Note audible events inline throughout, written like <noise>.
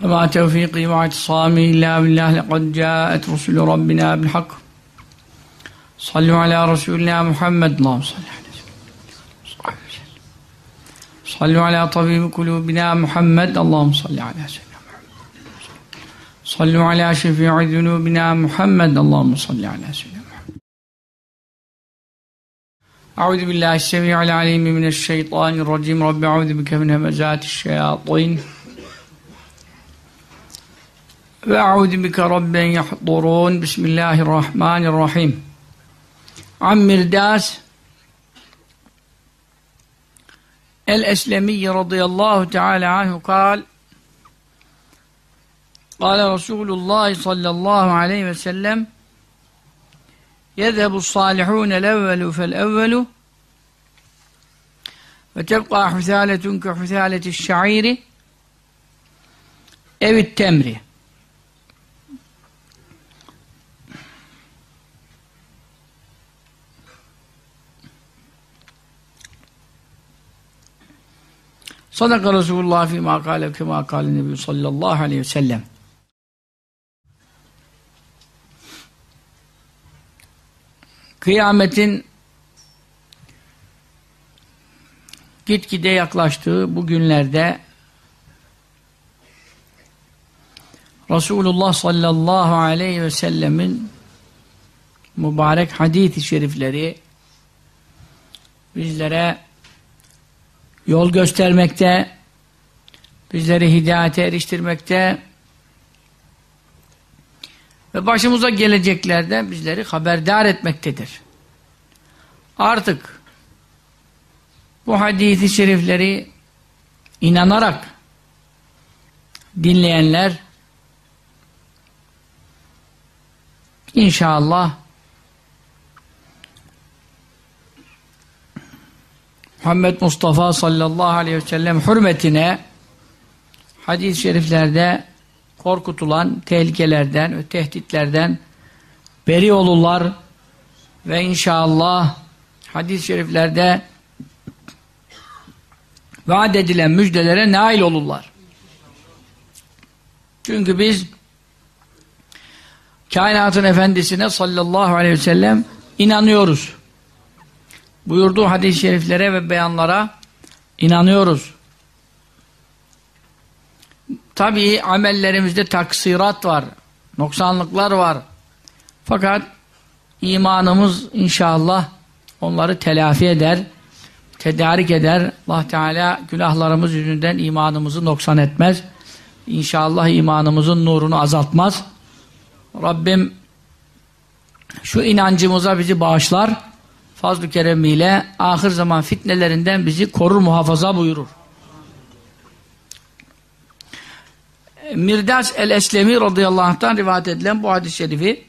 وما توفيقي واعتصامي إلا بالله لقد جاءت رسل ربنا بالحق صلوا على رسولنا محمد اللهم صل على سيدنا صلوا على طبيب قلوبنا محمد اللهم صل على سيدنا محمد صلوا على شفيع ذنوبنا محمد اللهم صل على سيدنا محمد أعوذ بالله السميع العليم من الشيطان الرجيم رب أعوذ بك من همزات الشياطين وأعوذ بك رب يحضرون. بسم الله الرحمن الرحيم. عن مرداس الأسلمي رضي الله تعالى عنه قال قال رسول الله صلى الله عليه وسلم يذهب الصالحون الأول فالأول وتبقى حثالة كحثالة الشعير أو التمر. Sadaka Resulullah fîmâ kâle kemâ kâle Nebi sallallahu aleyhi ve sellem. Kıyametin gitgide yaklaştığı bu günlerde Resulullah sallallahu aleyhi ve sellemin mübarek hadis-i şerifleri bizlere yol göstermekte, bizleri hidayete eriştirmekte ve başımıza geleceklerden bizleri haberdar etmektedir. Artık bu hadisi şerifleri inanarak dinleyenler inşallah Muhammed Mustafa sallallahu aleyhi ve sellem hürmetine hadis-i şeriflerde korkutulan tehlikelerden tehditlerden beri olurlar ve inşallah hadis-i şeriflerde vaat edilen müjdelere nail olurlar. Çünkü biz kainatın efendisine sallallahu aleyhi ve sellem inanıyoruz buyurduğu hadis-i şeriflere ve beyanlara inanıyoruz. Tabii amellerimizde taksirat var, noksanlıklar var. Fakat imanımız inşallah onları telafi eder, tedarik eder. Allah Teala günahlarımız yüzünden imanımızı noksan etmez. İnşallah imanımızın nurunu azaltmaz. Rabbim şu inancımıza bizi bağışlar fazl-ı keremiyle ahir zaman fitnelerinden bizi korur muhafaza buyurur. Mirdas el-Eslemi radıyallahu anh'tan rivayet edilen bu hadis-i şerifi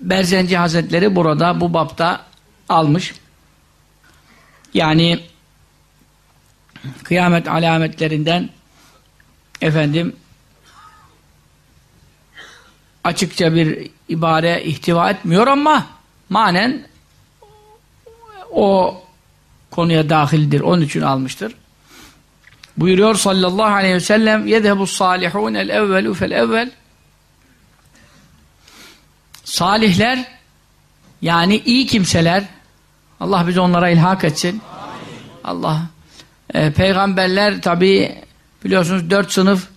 Berzenci Hazretleri burada bu bapta almış. Yani kıyamet alametlerinden efendim açıkça bir ibare ihtiva etmiyor ama manen o konuya dahildir. Onun için almıştır. Buyuruyor sallallahu aleyhi ve sellem yedhebu salihun el evvelu fel evvel salihler yani iyi kimseler Allah bizi onlara ilhak etsin. Allah e, peygamberler tabi biliyorsunuz dört sınıf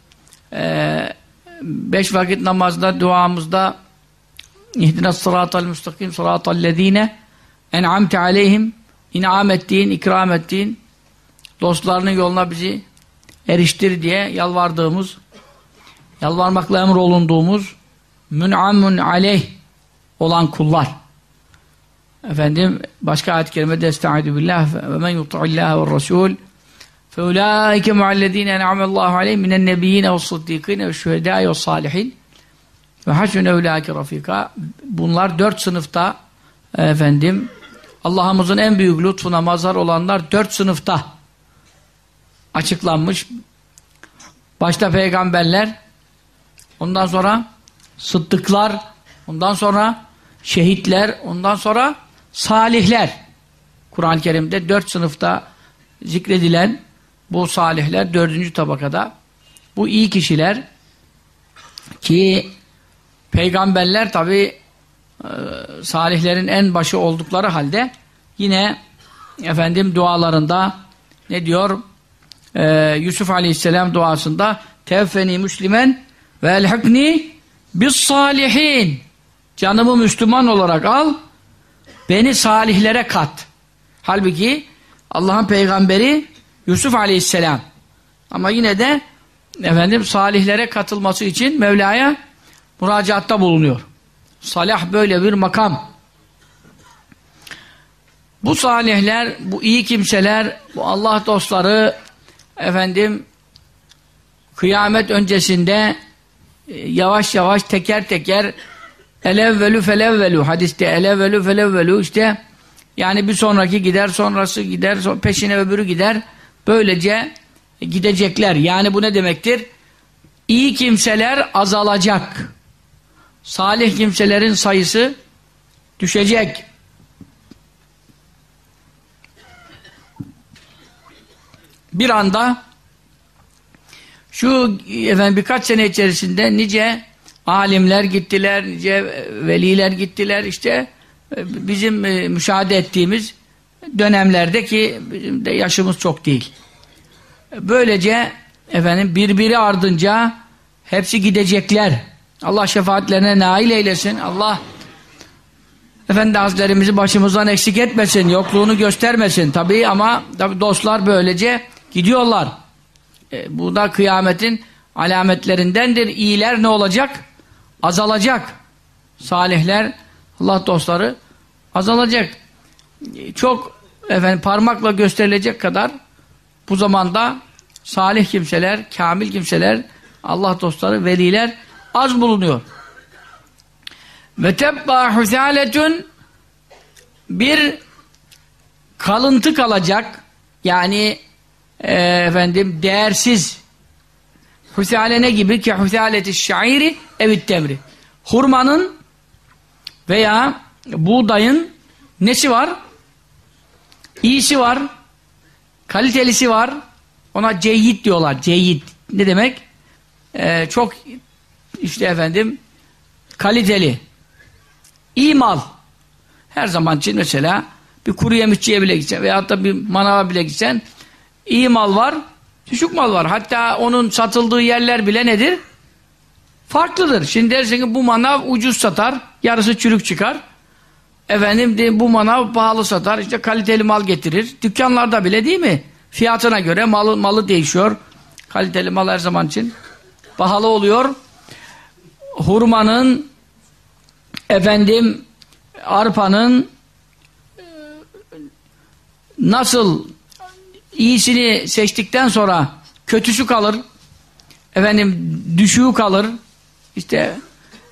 e, beş vakit namazda duamızda İhdina sıratal müstakim sıratal lezine en'amte aleyhim inam ettiğin, ikram ettiğin dostlarının yoluna bizi eriştir diye yalvardığımız yalvarmakla emrolunduğumuz mün'amun aleyh olan kullar. Efendim başka ayet-i kerimede estaizu billah ve men yut'illâhe ve rasûl فَاُولَٰئِكَ مُعَلَّذ۪ينَ اَنْعَمَ اللّٰهُ عَلَيْهِمْ مِنَ النَّبِيِّينَ وَالصُّدِّقِينَ وَالشُّهَدَاءِ وَالصَّالِحِينَ ve hasune evlâki rafika. Bunlar dört sınıfta efendim Allah'ımızın en büyük lütfuna mazhar olanlar dört sınıfta açıklanmış. Başta peygamberler, ondan sonra sıddıklar, ondan sonra şehitler, ondan sonra salihler. Kur'an-ı Kerim'de dört sınıfta zikredilen bu salihler dördüncü tabakada. Bu iyi kişiler ki peygamberler tabi e, salihlerin en başı oldukları halde yine efendim dualarında ne diyor? Ee, Yusuf Aleyhisselam duasında tevfeni müslimen ve elhakni bis salihin canımı Müslüman olarak al beni salihlere kat. Halbuki Allah'ın peygamberi Yusuf Aleyhisselam ama yine de efendim salihlere katılması için Mevla'ya müracaatta bulunuyor. Salah böyle bir makam. Bu salihler, bu iyi kimseler, bu Allah dostları efendim kıyamet öncesinde e, yavaş yavaş teker teker elevvelü felevvelü hadiste elevvelü felevvelü işte yani bir sonraki gider sonrası gider peşine öbürü gider böylece gidecekler yani bu ne demektir iyi kimseler azalacak salih kimselerin sayısı düşecek bir anda şu efendim birkaç sene içerisinde nice alimler gittiler, nice veliler gittiler işte e, bizim e, müşahede ettiğimiz dönemlerde ki bizim de yaşımız çok değil. Böylece efendim birbiri ardınca hepsi gidecekler. Allah şefaatlerine nail eylesin. Allah Efendi Hazretlerimizi başımızdan eksik etmesin, yokluğunu göstermesin tabii ama tabii dostlar böylece Gidiyorlar. E, bu da kıyametin alametlerindendir. İyiler ne olacak? Azalacak. Salihler, Allah dostları azalacak. E, çok efendim parmakla gösterilecek kadar bu zamanda salih kimseler, kamil kimseler, Allah dostları, veliler az bulunuyor. Ve tebba husaletun bir kalıntı kalacak. Yani e, efendim değersiz husale ne gibi ki husaleti şairi evit temri hurmanın veya buğdayın nesi var? İyisi var kalitelisi var ona ceyyid diyorlar ceyyid ne demek? Ee, çok işte efendim kaliteli iyi mal her zaman için mesela bir kuru yemişçiye bile gitsen veyahut da bir manava bile gitsen İyi mal var, düşük mal var. Hatta onun satıldığı yerler bile nedir? Farklıdır. Şimdi dersin ki bu manav ucuz satar, yarısı çürük çıkar. Efendim bu manav pahalı satar, işte kaliteli mal getirir. Dükkanlarda bile değil mi? Fiyatına göre malı, malı değişiyor. Kaliteli mal her zaman için pahalı oluyor. Hurmanın efendim arpanın nasıl iyisini seçtikten sonra kötüsü kalır. Efendim düşüğü kalır. İşte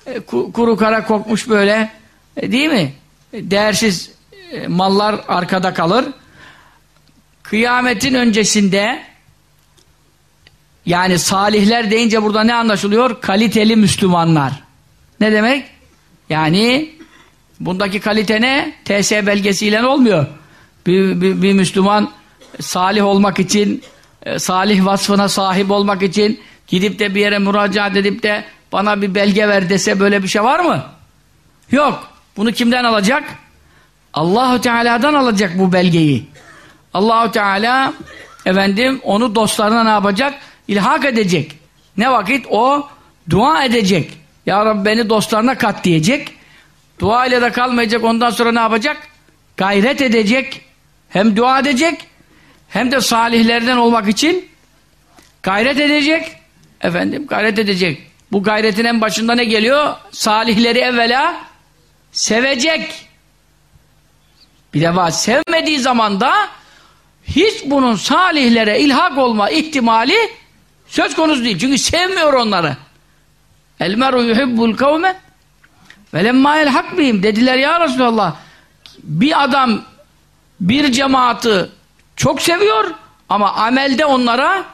e, kuru kara kokmuş böyle e, değil mi? E, değersiz e, mallar arkada kalır. Kıyametin öncesinde yani salihler deyince burada ne anlaşılıyor? Kaliteli Müslümanlar. Ne demek? Yani bundaki kalite ne? TS belgesiyle olmuyor. Bir, bir, bir Müslüman salih olmak için, e, salih vasfına sahip olmak için gidip de bir yere müracaat edip de bana bir belge ver dese böyle bir şey var mı? Yok. Bunu kimden alacak? Allahu Teala'dan alacak bu belgeyi. Allahu Teala efendim onu dostlarına ne yapacak? İlhak edecek. Ne vakit? O dua edecek. Ya Rabbi beni dostlarına kat diyecek. Dua ile de kalmayacak. Ondan sonra ne yapacak? Gayret edecek. Hem dua edecek hem de salihlerden olmak için gayret edecek. Efendim gayret edecek. Bu gayretin en başında ne geliyor? Salihleri evvela sevecek. Bir defa sevmediği zaman da hiç bunun salihlere ilhak olma ihtimali söz konusu değil. Çünkü sevmiyor onları. El meru yuhibbul kavme ve lemma elhak bihim dediler ya Resulallah bir adam bir cemaati çok seviyor ama amelde onlara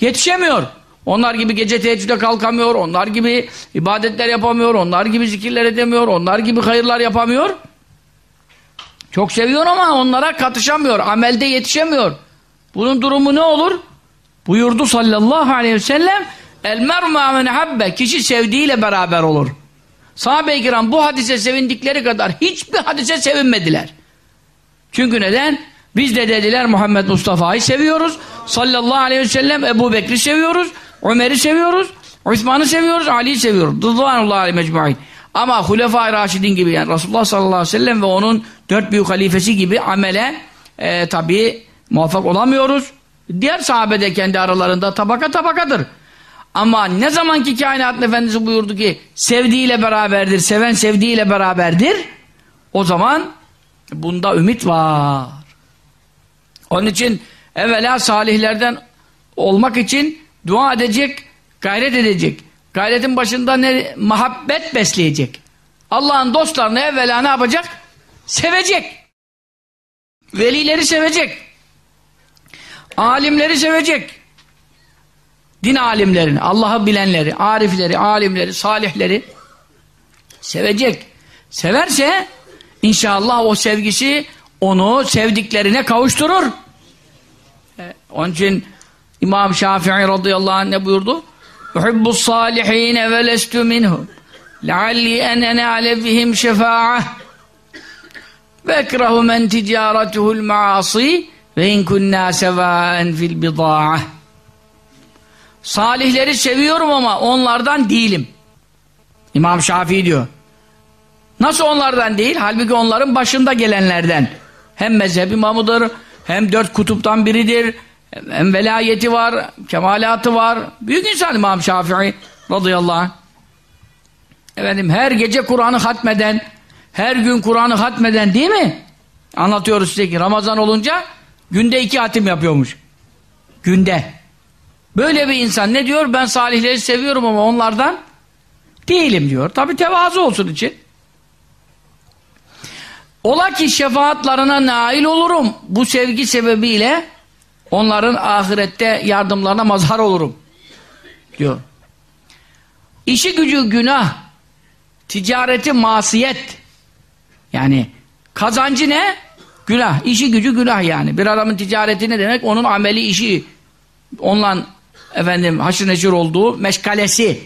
yetişemiyor. Onlar gibi gece teheccüde kalkamıyor, onlar gibi ibadetler yapamıyor, onlar gibi zikirler edemiyor, onlar gibi hayırlar yapamıyor. Çok seviyor ama onlara katışamıyor, amelde yetişemiyor. Bunun durumu ne olur? Buyurdu sallallahu aleyhi ve sellem El mer'u men habbe kişi sevdiğiyle beraber olur. Sahabe-i kiram bu hadise sevindikleri kadar hiçbir hadise sevinmediler. Çünkü neden? Biz de dediler Muhammed Mustafa'yı seviyoruz. Sallallahu aleyhi ve sellem Ebu Bekir'i seviyoruz. Ömer'i seviyoruz. Osman'ı seviyoruz. Ali'yi seviyoruz. Rıdvanullahi aleyhi mecmu'in. Ama Hulefai Raşidin gibi yani Resulullah sallallahu aleyhi ve sellem ve onun dört büyük halifesi gibi amele e, tabi muvaffak olamıyoruz. Diğer sahabe de kendi aralarında tabaka tabakadır. Ama ne zamanki kainatın efendisi buyurdu ki sevdiğiyle beraberdir, seven sevdiğiyle beraberdir. O zaman bunda ümit var. Onun için evvela salihlerden olmak için dua edecek, gayret edecek. Gayretin başında ne? Muhabbet besleyecek. Allah'ın dostlarını evvela ne yapacak? Sevecek. Velileri sevecek. Alimleri sevecek. Din alimlerini, Allah'ı bilenleri, arifleri, alimleri, salihleri sevecek. Severse inşallah o sevgisi onu sevdiklerine kavuşturur. Ee, onun için İmam Şafii radıyallahu anh ne buyurdu? Lestu minhum lealli en enale bihim şefa'a ve ekrahu men ticaretuhul maasi ve in kunna sevaen fil bida'a Salihleri seviyorum ama onlardan değilim. İmam Şafii diyor. Nasıl onlardan değil? Halbuki onların başında gelenlerden. Hem mezhep imamıdır, hem dört kutuptan biridir, hem velayeti var, kemalatı var. Büyük insan İmam Şafii radıyallahu anh. Efendim her gece Kur'an'ı hatmeden, her gün Kur'an'ı hatmeden değil mi? Anlatıyoruz size ki Ramazan olunca günde iki hatim yapıyormuş. Günde. Böyle bir insan ne diyor? Ben salihleri seviyorum ama onlardan değilim diyor. Tabi tevazu olsun için. Ola ki şefaatlarına nail olurum. Bu sevgi sebebiyle onların ahirette yardımlarına mazhar olurum. Diyor. İşi gücü günah, ticareti masiyet. Yani kazancı ne? Günah. İşi gücü günah yani. Bir adamın ticareti ne demek? Onun ameli işi. Onunla efendim haşır neşir olduğu meşgalesi.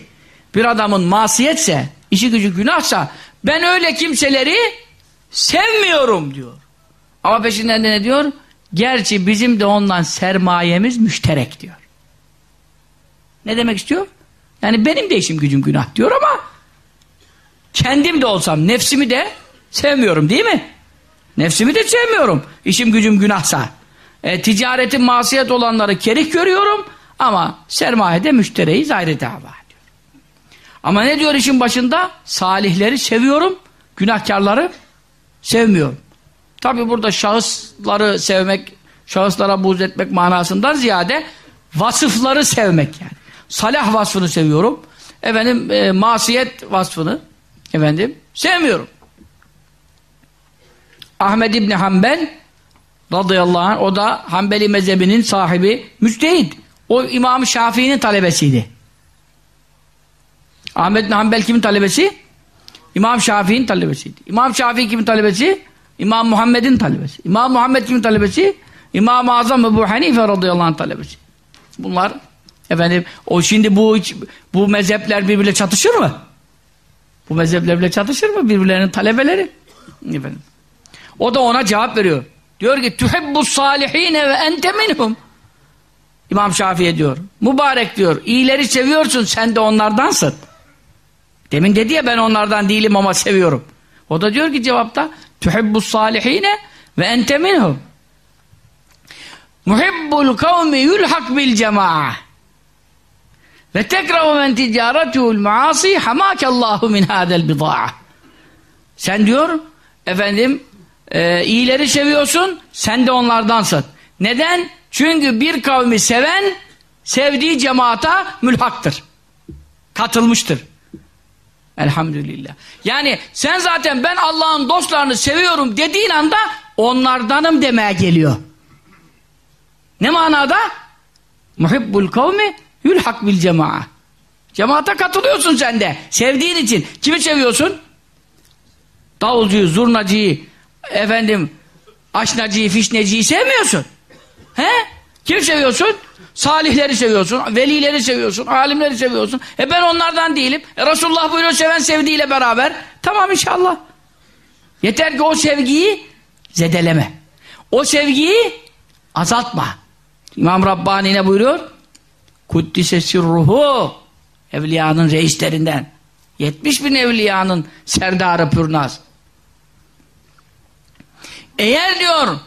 Bir adamın masiyetse, işi gücü günahsa ben öyle kimseleri sevmiyorum diyor. Ama peşinden de ne diyor? Gerçi bizim de ondan sermayemiz müşterek diyor. Ne demek istiyor? Yani benim de işim gücüm günah diyor ama kendim de olsam nefsimi de sevmiyorum değil mi? Nefsimi de sevmiyorum. İşim gücüm günahsa. E, ticaretin masiyet olanları kerih görüyorum ama sermayede müştereyi ayrı dava diyor. Ama ne diyor işin başında? Salihleri seviyorum, günahkarları sevmiyorum. Tabi burada şahısları sevmek, şahıslara buğz etmek manasından ziyade vasıfları sevmek yani. Salah vasfını seviyorum. Efendim e, masiyet vasfını efendim sevmiyorum. Ahmed İbni Hanbel radıyallahu anh o da Hanbeli mezhebinin sahibi müstehid. O İmam Şafii'nin talebesiydi. Ahmed İbni Hanbel kimin talebesi? İmam Şafii'nin talebesiydi. İmam Şafii kimin talebesi? İmam Muhammed'in talebesi. İmam Muhammed kimin talebesi? İmam-ı Azam Ebu Hanife radıyallahu anh talebesi. Bunlar efendim o şimdi bu bu mezhepler birbirle çatışır mı? Bu mezhepler bile çatışır mı? Birbirlerinin talebeleri. Efendim. O da ona cevap veriyor. Diyor ki tuhibbu salihine ve ente minhum. İmam Şafii diyor. Mübarek diyor. İyileri seviyorsun sen de onlardansın. Demin dedi ya ben onlardan değilim ama seviyorum. O da diyor ki cevapta tuhibbu salihine ve ente minhum. Muhibbul kavmi yulhak bil cema'a ve tekrahu men ticaretuhul maasi hamakallahu min hadel bida'a. Sen diyor efendim e, iyileri seviyorsun sen de onlardansın. Neden? Çünkü bir kavmi seven sevdiği cemaata mülhaktır. Katılmıştır. Elhamdülillah. Yani sen zaten ben Allah'ın dostlarını seviyorum dediğin anda onlardanım demeye geliyor. Ne manada? Muhibbul kavmi yülhak bil cema'a. Cemaata katılıyorsun sen de. Sevdiğin için. Kimi seviyorsun? Davulcuyu, zurnacıyı, efendim, aşnacıyı, fişneciyi sevmiyorsun. He? Kim seviyorsun? Salihleri seviyorsun, velileri seviyorsun, alimleri seviyorsun. E ben onlardan değilim. E Resulullah buyuruyor seven sevdiğiyle beraber. Tamam inşallah. Yeter ki o sevgiyi zedeleme. O sevgiyi azaltma. İmam Rabbani ne buyuruyor? Kuddise sirruhu evliyanın reislerinden. 70 bin evliyanın serdarı pürnaz. Eğer diyor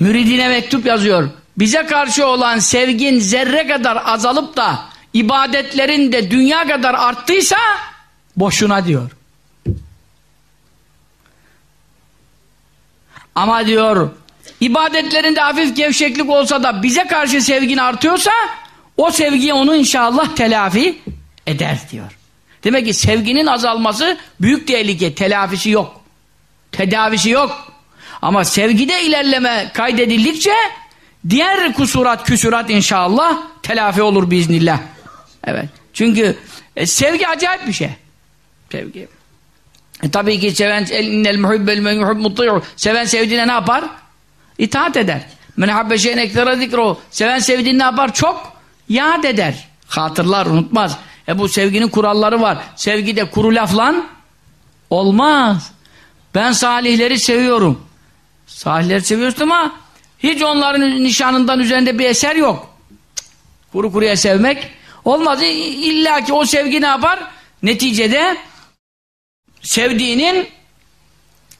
müridine mektup yazıyor bize karşı olan sevgin zerre kadar azalıp da ibadetlerin de dünya kadar arttıysa boşuna diyor. Ama diyor ibadetlerinde hafif gevşeklik olsa da bize karşı sevgin artıyorsa o sevgiyi onu inşallah telafi eder diyor. Demek ki sevginin azalması büyük tehlike, telafisi yok. Tedavisi yok. Ama sevgide ilerleme kaydedildikçe diğer kusurat, küsurat inşallah telafi olur biiznillah. Evet. Çünkü e, sevgi acayip bir şey. Sevgi. E, tabii ki seven innel muhibbel men yuhib mutti'u. Seven sevdiğine ne yapar? İtaat eder. Men habbe şeyen eklere zikru. Seven sevdiğini ne yapar? Çok yad eder. Hatırlar, unutmaz. E bu sevginin kuralları var. Sevgide kuru laflan olmaz. Ben salihleri seviyorum. Salihleri seviyorsun ama hiç onların nişanından üzerinde bir eser yok. Kuru kuruya sevmek olmaz. İlla ki o sevgi ne yapar? Neticede sevdiğinin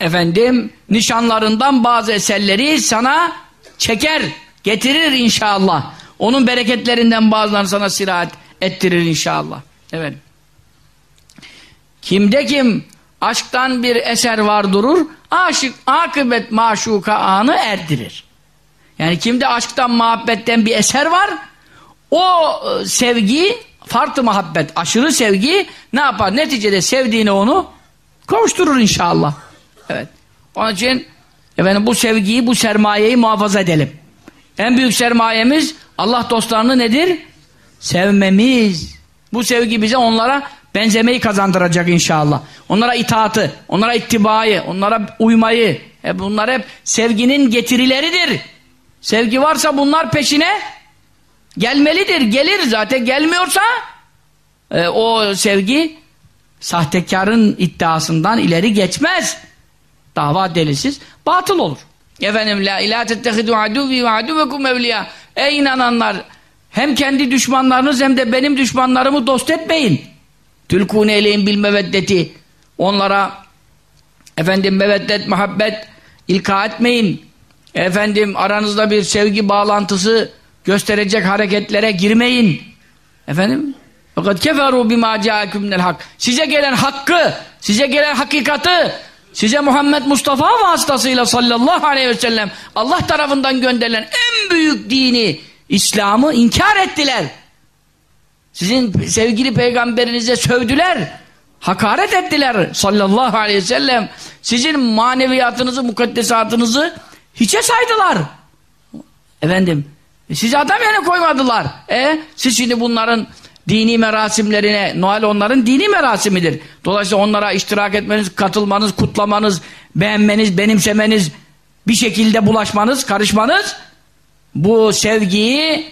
efendim nişanlarından bazı eserleri sana çeker, getirir inşallah. Onun bereketlerinden bazılarını sana sirahat ettirir inşallah. Evet. Kimde kim aşktan bir eser var durur, aşık akıbet maşuka anı erdirir. Yani kimde aşktan, muhabbetten bir eser var, o e, sevgi, farklı muhabbet, aşırı sevgi ne yapar? Neticede sevdiğini onu kavuşturur inşallah. Evet. Onun için efendim, bu sevgiyi, bu sermayeyi muhafaza edelim. En büyük sermayemiz Allah dostlarını nedir? Sevmemiz. Bu sevgi bize onlara benzemeyi kazandıracak inşallah. Onlara itaatı, onlara ittibayı, onlara uymayı. E bunlar hep sevginin getirileridir. Sevgi varsa bunlar peşine gelmelidir. Gelir zaten gelmiyorsa e, o sevgi sahtekarın iddiasından ileri geçmez. Dava delisiz batıl olur. Efendim la ilahe tettehidu aduvi ve aduvekum evliya. Ey inananlar hem kendi düşmanlarınız hem de benim düşmanlarımı dost etmeyin. Tülkûne eleyin bil meveddeti. Onlara efendim meveddet, muhabbet ilka etmeyin. Efendim aranızda bir sevgi bağlantısı gösterecek hareketlere girmeyin. Efendim fakat keferu bima ca'akum minel hak. Size gelen hakkı, size gelen hakikati, size Muhammed Mustafa vasıtasıyla sallallahu aleyhi ve sellem Allah tarafından gönderilen en büyük dini İslam'ı inkar ettiler. Sizin sevgili peygamberinize sövdüler. Hakaret ettiler sallallahu aleyhi ve sellem. Sizin maneviyatınızı, mukaddesatınızı hiçe saydılar. Efendim, sizi adam yerine koymadılar. E, siz şimdi bunların dini merasimlerine, Noel onların dini merasimidir. Dolayısıyla onlara iştirak etmeniz, katılmanız, kutlamanız, beğenmeniz, benimsemeniz, bir şekilde bulaşmanız, karışmanız bu sevgiyi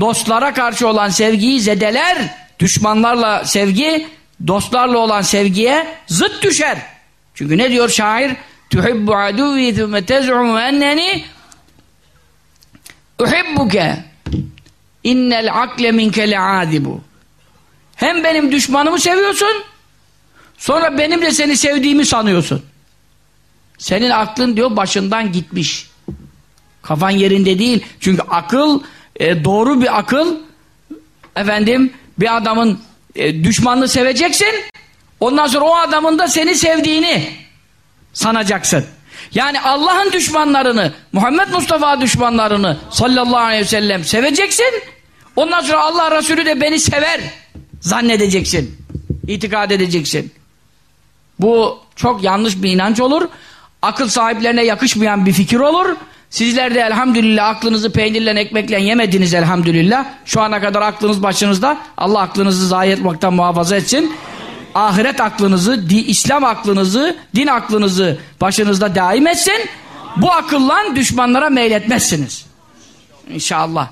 dostlara karşı olan sevgiyi zedeler düşmanlarla sevgi dostlarla olan sevgiye zıt düşer. Çünkü ne diyor şair? Tuhibbu aduvi thumme tez'umu enneni uhibbuke innel akle minke le'adibu hem benim düşmanımı seviyorsun sonra benim de seni sevdiğimi sanıyorsun. Senin aklın diyor başından gitmiş. Kafan yerinde değil. Çünkü akıl e, doğru bir akıl efendim bir adamın e, düşmanını seveceksin ondan sonra o adamın da seni sevdiğini sanacaksın. Yani Allah'ın düşmanlarını, Muhammed Mustafa düşmanlarını sallallahu aleyhi ve sellem seveceksin. Ondan sonra Allah Resulü de beni sever zannedeceksin. İtikad edeceksin. Bu çok yanlış bir inanç olur. Akıl sahiplerine yakışmayan bir fikir olur. Sizler de elhamdülillah aklınızı peynirle ekmekle yemediniz elhamdülillah. Şu ana kadar aklınız başınızda. Allah aklınızı zayi etmekten muhafaza etsin. Ahiret aklınızı, İslam aklınızı, din aklınızı başınızda daim etsin. Bu akılla düşmanlara meyletmezsiniz. İnşallah.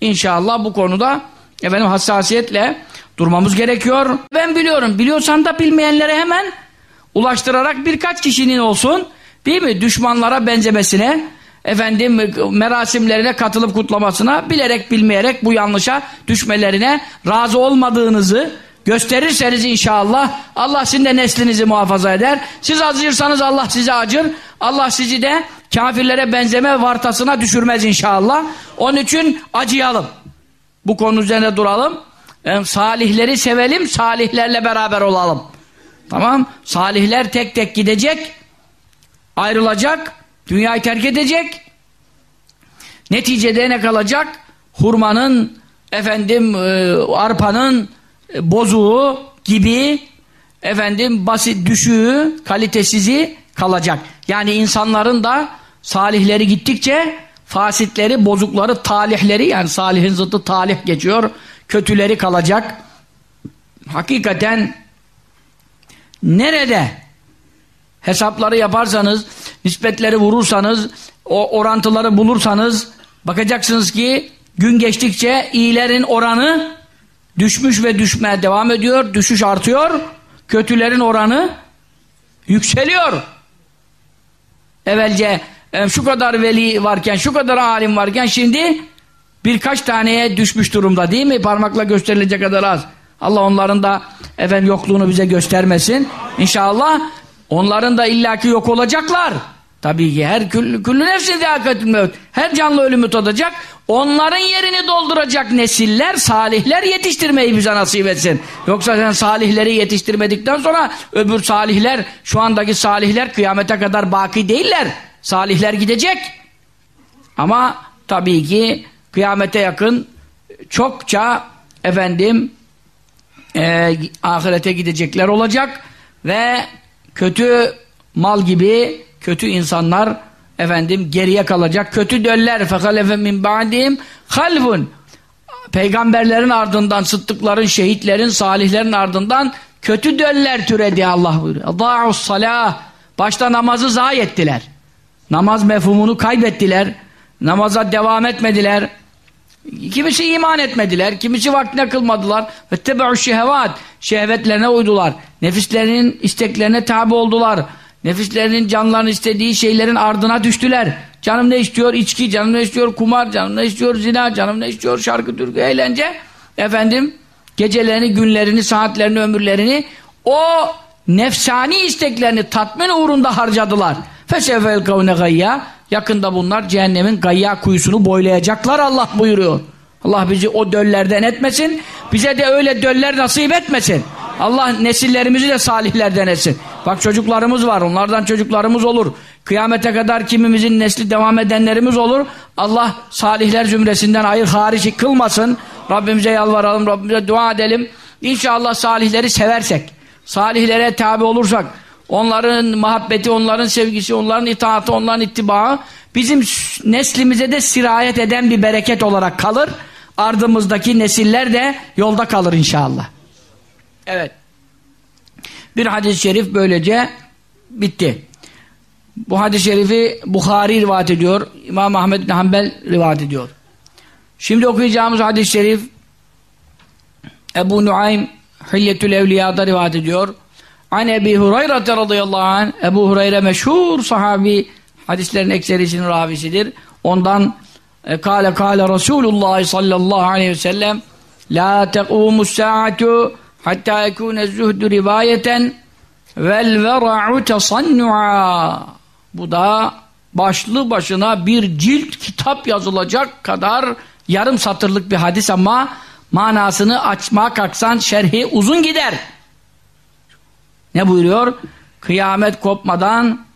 İnşallah bu konuda efendim hassasiyetle durmamız gerekiyor. Ben biliyorum. Biliyorsan da bilmeyenlere hemen ulaştırarak birkaç kişinin olsun değil mi? Düşmanlara benzemesine efendim merasimlerine katılıp kutlamasına bilerek bilmeyerek bu yanlışa düşmelerine razı olmadığınızı gösterirseniz inşallah Allah sizin de neslinizi muhafaza eder. Siz acırsanız Allah size acır. Allah sizi de kafirlere benzeme vartasına düşürmez inşallah. Onun için acıyalım. Bu konu üzerine duralım. Yani salihleri sevelim, salihlerle beraber olalım. Tamam? Salihler tek tek gidecek, ayrılacak, dünyayı terk edecek. Neticede ne kalacak? Hurmanın, efendim, e, arpanın e, bozuğu gibi, efendim, basit düşüğü, kalitesizi kalacak. Yani insanların da salihleri gittikçe fasitleri, bozukları, talihleri yani salihin zıttı talih geçiyor. Kötüleri kalacak. Hakikaten nerede hesapları yaparsanız, nispetleri vurursanız, o orantıları bulursanız bakacaksınız ki gün geçtikçe iyilerin oranı düşmüş ve düşmeye devam ediyor. Düşüş artıyor. Kötülerin oranı yükseliyor. Evvelce e, şu kadar veli varken, şu kadar alim varken şimdi birkaç taneye düşmüş durumda değil mi? Parmakla gösterilecek kadar az. Allah onların da efendim yokluğunu bize göstermesin. İnşallah onların da illaki yok olacaklar. Tabii ki her küllü, küllü nefsin mevt. Her canlı ölümü tadacak. Onların yerini dolduracak nesiller, salihler yetiştirmeyi bize nasip etsin. Yoksa sen salihleri yetiştirmedikten sonra öbür salihler, şu andaki salihler kıyamete kadar baki değiller. Salihler gidecek. Ama tabii ki kıyamete yakın çokça efendim e, ahirete gidecekler olacak ve kötü mal gibi kötü insanlar efendim geriye kalacak. Kötü döller fekalefe min ba'dihim halfun peygamberlerin ardından sıddıkların, şehitlerin, salihlerin ardından kötü döller türedi Allah buyuruyor. Da'us salah başta namazı zayi ettiler. Namaz mefhumunu kaybettiler. Namaza devam etmediler. Kimisi iman etmediler, kimisi vaktine kılmadılar. Ve tebe'u şehvetlerine uydular. Nefislerinin isteklerine tabi oldular. Nefislerinin canlarının istediği şeylerin ardına düştüler. Canım ne istiyor? içki, canım ne istiyor? Kumar, canım ne istiyor? Zina, canım ne istiyor? Şarkı, türkü, eğlence. Efendim, gecelerini, günlerini, saatlerini, ömürlerini o nefsani isteklerini tatmin uğrunda harcadılar. Fesevvel kavne gayya Yakında bunlar cehennemin gayya kuyusunu boylayacaklar Allah buyuruyor. Allah bizi o döllerden etmesin. Bize de öyle döller nasip etmesin. Allah nesillerimizi de salihlerden etsin. Bak çocuklarımız var. Onlardan çocuklarımız olur. Kıyamete kadar kimimizin nesli devam edenlerimiz olur. Allah salihler zümresinden hayır harici kılmasın. Rabbimize yalvaralım. Rabbimize dua edelim. İnşallah salihleri seversek. Salihlere tabi olursak Onların muhabbeti, onların sevgisi, onların itaati, onların ittibağı bizim neslimize de sirayet eden bir bereket olarak kalır. Ardımızdaki nesiller de yolda kalır inşallah. Evet. Bir hadis-i şerif böylece bitti. Bu hadis-i şerifi Bukhari rivayet ediyor. İmam Ahmed bin Hanbel rivayet ediyor. Şimdi okuyacağımız hadis-i şerif Ebu Nuaym Hilyetül Evliya'da rivayet ediyor. An Ebi Hureyre radıyallahu anh Ebu Hureyre meşhur sahabi hadislerin ekserisinin ravisidir. Ondan e, kâle kâle Resulullah sallallahu aleyhi ve sellem La tequmus saatu hatta yekûne zuhdu rivayeten vel vera'u tasannu'a Bu da başlı başına bir cilt kitap yazılacak kadar yarım satırlık bir hadis ama manasını açmak kalksan şerhi uzun gider. Ne buyuruyor? Kıyamet kopmadan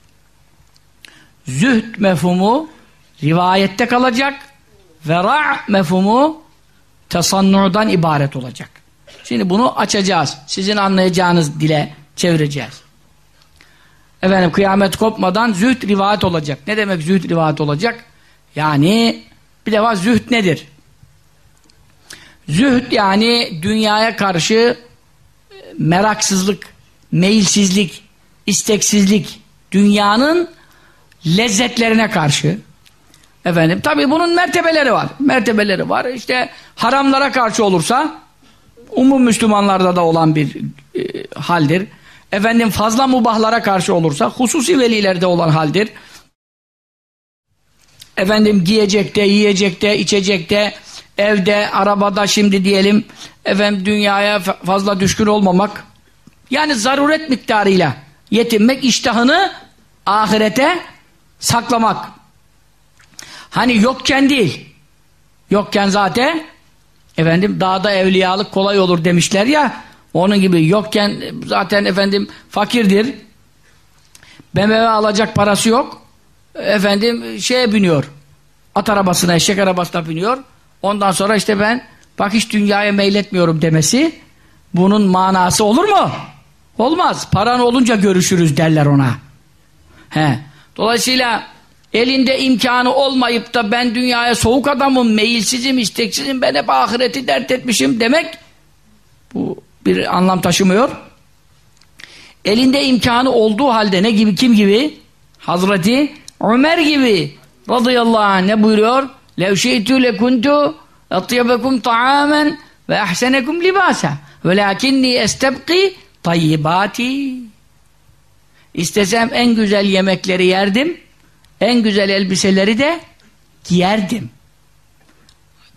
zühd mefhumu rivayette kalacak. Vera mefhumu tasannudan ibaret olacak. Şimdi bunu açacağız. Sizin anlayacağınız dile çevireceğiz. Efendim kıyamet kopmadan zühd rivayet olacak. Ne demek zühd rivayet olacak? Yani bir defa zühd nedir? Zühd yani dünyaya karşı meraksızlık, meyilsizlik, isteksizlik, dünyanın lezzetlerine karşı efendim tabi bunun mertebeleri var. Mertebeleri var. İşte haramlara karşı olursa umum Müslümanlarda da olan bir e, haldir. Efendim fazla mubahlara karşı olursa hususi velilerde olan haldir. Efendim giyecekte, yiyecekte, içecekte, evde, arabada şimdi diyelim efendim dünyaya fazla düşkün olmamak yani zaruret miktarıyla yetinmek iştahını ahirete saklamak. Hani yokken değil. Yokken zaten efendim dağda evliyalık kolay olur demişler ya onun gibi yokken zaten efendim fakirdir. BMW alacak parası yok. Efendim şeye biniyor. At arabasına, eşek arabasına biniyor. Ondan sonra işte ben bak hiç dünyaya meyletmiyorum demesi bunun manası olur mu? Olmaz. Paran olunca görüşürüz derler ona. He. Dolayısıyla elinde imkanı olmayıp da ben dünyaya soğuk adamım, meyilsizim, isteksizim, ben hep ahireti dert etmişim demek bu bir anlam taşımıyor. Elinde imkanı olduğu halde ne gibi, kim gibi? Hazreti Ömer gibi radıyallahu anh ne buyuruyor? لَوْ شِئْتُ لَكُنْتُ اَطْيَبَكُمْ طَعَامًا وَاَحْسَنَكُمْ لِبَاسًا وَلَاكِنِّي اَسْتَبْقِي tayyibati istesem en güzel yemekleri yerdim en güzel elbiseleri de giyerdim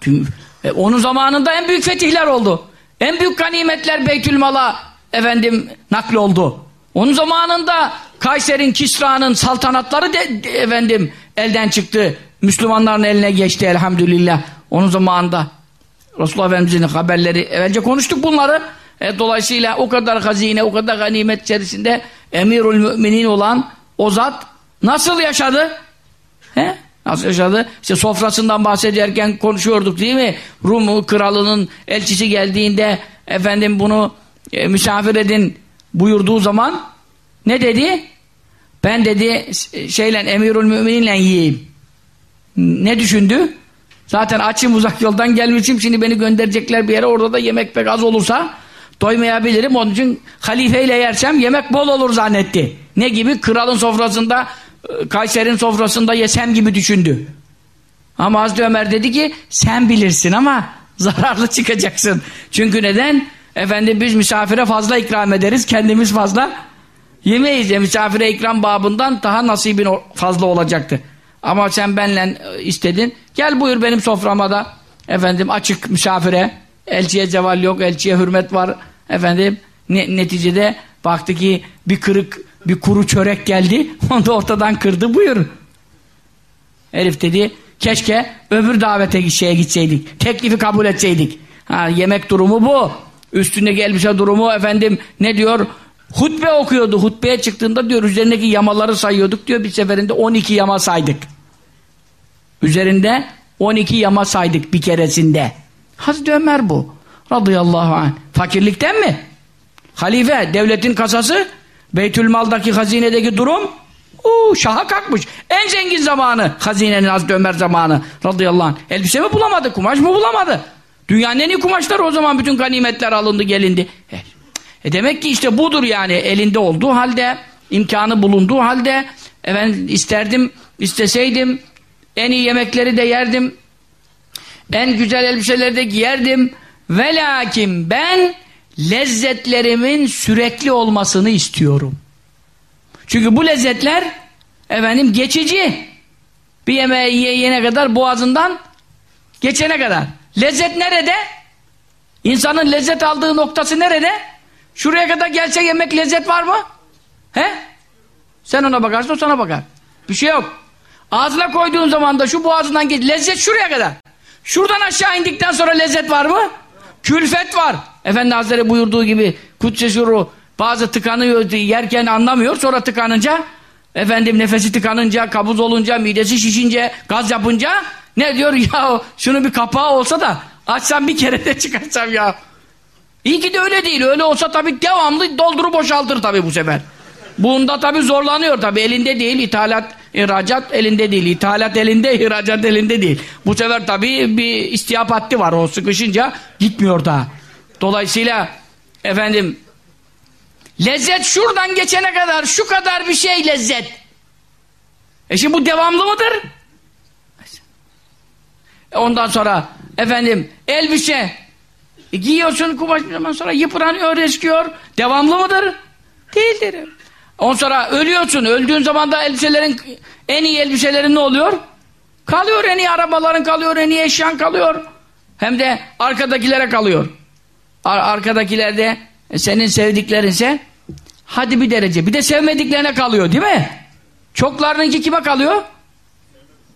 Tüm, e, onun zamanında en büyük fetihler oldu en büyük ganimetler Beytülmal'a efendim nakl oldu onun zamanında Kayser'in, Kisra'nın saltanatları de, de, efendim elden çıktı. Müslümanların eline geçti elhamdülillah. Onun zamanında Resulullah Efendimiz'in haberleri evvelce konuştuk bunları. E, dolayısıyla o kadar hazine, o kadar ganimet içerisinde emirül müminin olan o zat nasıl yaşadı? He? Nasıl yaşadı? İşte sofrasından bahsederken konuşuyorduk değil mi? Rum kralının elçisi geldiğinde efendim bunu e, misafir edin buyurduğu zaman ne dedi? Ben dedi şeyle emirül mümininle yiyeyim. Ne düşündü? Zaten açım uzak yoldan gelmişim şimdi beni gönderecekler bir yere orada da yemek pek az olursa doymayabilirim. Onun için halifeyle yersem yemek bol olur zannetti. Ne gibi? Kralın sofrasında Kayser'in sofrasında yesem gibi düşündü. Ama Hazreti Ömer dedi ki sen bilirsin ama <laughs> zararlı çıkacaksın. Çünkü neden? Efendim biz misafire fazla ikram ederiz kendimiz fazla yemeyiz. Ya, misafire ikram babından daha nasibin fazla olacaktı. Ama sen benle e, istedin. Gel buyur benim soframa da efendim açık misafire. Elçiye ceval yok, elçiye hürmet var. Efendim ne, neticede baktı ki bir kırık bir kuru çörek geldi. <laughs> Onu da ortadan kırdı buyur. Herif dedi keşke öbür davete şeye gitseydik. Teklifi kabul etseydik. Ha, yemek durumu bu. Üstündeki elbise durumu efendim ne diyor? Hutbe okuyordu. Hutbeye çıktığında diyor üzerindeki yamaları sayıyorduk diyor. Bir seferinde 12 yama saydık. Üzerinde 12 yama saydık bir keresinde. Hazreti Ömer bu. Radıyallahu anh. Fakirlikten mi? Halife, devletin kasası Beytülmal'daki hazinedeki durum uu, şaha kalkmış. En zengin zamanı hazinenin Hazreti Ömer zamanı radıyallahu anh. Elbise mi bulamadı, kumaş mı bulamadı? Dünyanın en iyi kumaşları o zaman bütün ganimetler alındı gelindi. E, e demek ki işte budur yani elinde olduğu halde, imkanı bulunduğu halde efendim isterdim, isteseydim en iyi yemekleri de yerdim. En güzel elbiseleri de giyerdim. Ve lakin ben lezzetlerimin sürekli olmasını istiyorum. Çünkü bu lezzetler efendim geçici. Bir yemeği yiyene kadar boğazından geçene kadar. Lezzet nerede? İnsanın lezzet aldığı noktası nerede? Şuraya kadar gelse yemek lezzet var mı? He? Sen ona bakarsın o sana bakar. Bir şey yok. Ağzına koyduğun zaman da şu boğazından geç. Lezzet şuraya kadar. Şuradan aşağı indikten sonra lezzet var mı? Külfet var. Efendi Hazretleri buyurduğu gibi Kudüs'e şuru bazı tıkanıyor yerken anlamıyor sonra tıkanınca efendim nefesi tıkanınca, kabuz olunca, midesi şişince, gaz yapınca ne diyor <laughs> ya şunu bir kapağı olsa da açsam bir kere de çıkarsam ya. İyi ki de öyle değil. Öyle olsa tabii devamlı doldurup boşaltır tabii bu sefer. Bunda tabii zorlanıyor tabii. Elinde değil. ithalat, ihracat elinde değil. İthalat elinde, <laughs> ihracat elinde değil. Bu sefer tabii bir istihap haddi var. O sıkışınca gitmiyor daha. Dolayısıyla efendim lezzet şuradan geçene kadar şu kadar bir şey lezzet. E şimdi bu devamlı mıdır? E ondan sonra efendim elbise e giyiyorsun kumaş bir zaman sonra yıpranıyor, eskiyor. Devamlı mıdır? Değildir. Ondan sonra ölüyorsun. Öldüğün zaman da elbiselerin en iyi elbiselerin ne oluyor? Kalıyor en iyi arabaların kalıyor, en iyi eşyan kalıyor. Hem de arkadakilere kalıyor. Ar arkadakilerde senin sevdiklerinse hadi bir derece. Bir de sevmediklerine kalıyor değil mi? Çoklarınınki kime kalıyor?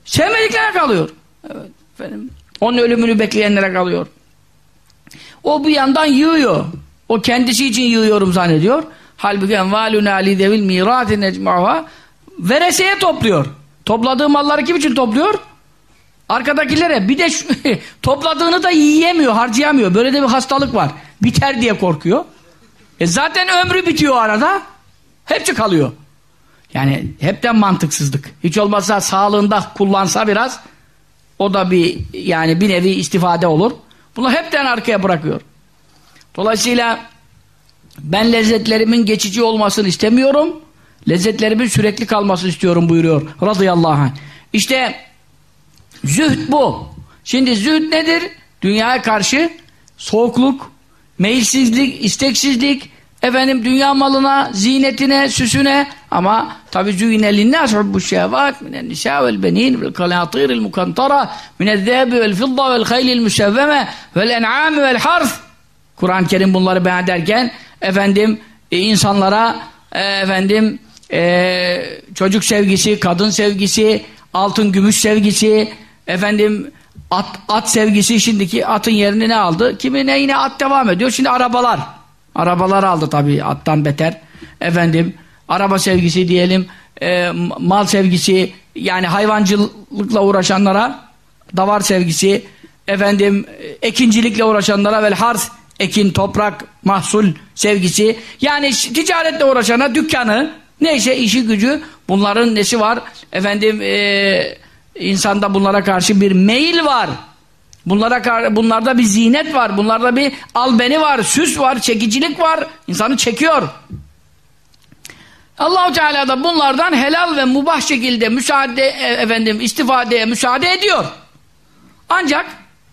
Sevmediklerine kalıyor. Evet efendim. Onun ölümünü bekleyenlere kalıyor. O bir yandan yığıyor. O kendisi için yığıyorum zannediyor. Halbuki envaluna li devil miratin ecmaha vereseye topluyor. Topladığı malları kim için topluyor? Arkadakilere. Bir de şu, <laughs> topladığını da yiyemiyor, harcayamıyor. Böyle de bir hastalık var. Biter diye korkuyor. E zaten ömrü bitiyor arada. Hepsi kalıyor. Yani hepten mantıksızlık. Hiç olmazsa sağlığında kullansa biraz o da bir yani bir nevi istifade olur. Bunu hepten arkaya bırakıyor. Dolayısıyla ben lezzetlerimin geçici olmasını istemiyorum. Lezzetlerimin sürekli kalmasını istiyorum buyuruyor. Radıyallahu anh. İşte zühd bu. Şimdi zühd nedir? Dünyaya karşı soğukluk, meyilsizlik, isteksizlik, efendim dünya malına, zinetine, süsüne ama tabi züyne linnâs hubbu şehvât minen nisâ vel benîn vel kalâtîril mukantara minel zâbi vel fidda vel haylil müsevveme vel en'âmi vel harf Kur'an-ı Kerim bunları beyan ederken efendim e, insanlara e, efendim e, çocuk sevgisi, kadın sevgisi, altın gümüş sevgisi, efendim at, at sevgisi şimdiki atın yerini ne aldı? Kimine yine at devam ediyor. Şimdi arabalar. Arabalar aldı tabii attan beter. Efendim araba sevgisi diyelim, e, mal sevgisi, yani hayvancılıkla uğraşanlara davar sevgisi, efendim ekincilikle uğraşanlara vel harz ekin, toprak, mahsul sevgisi. Yani ticaretle uğraşana dükkanı, neyse işi gücü bunların nesi var? Efendim e, insanda bunlara karşı bir meyil var. Bunlara bunlarda bir zinet var. Bunlarda bir albeni var, süs var, çekicilik var. İnsanı çekiyor. Allahu Teala da bunlardan helal ve mubah şekilde müsaade e, efendim istifadeye müsaade ediyor. Ancak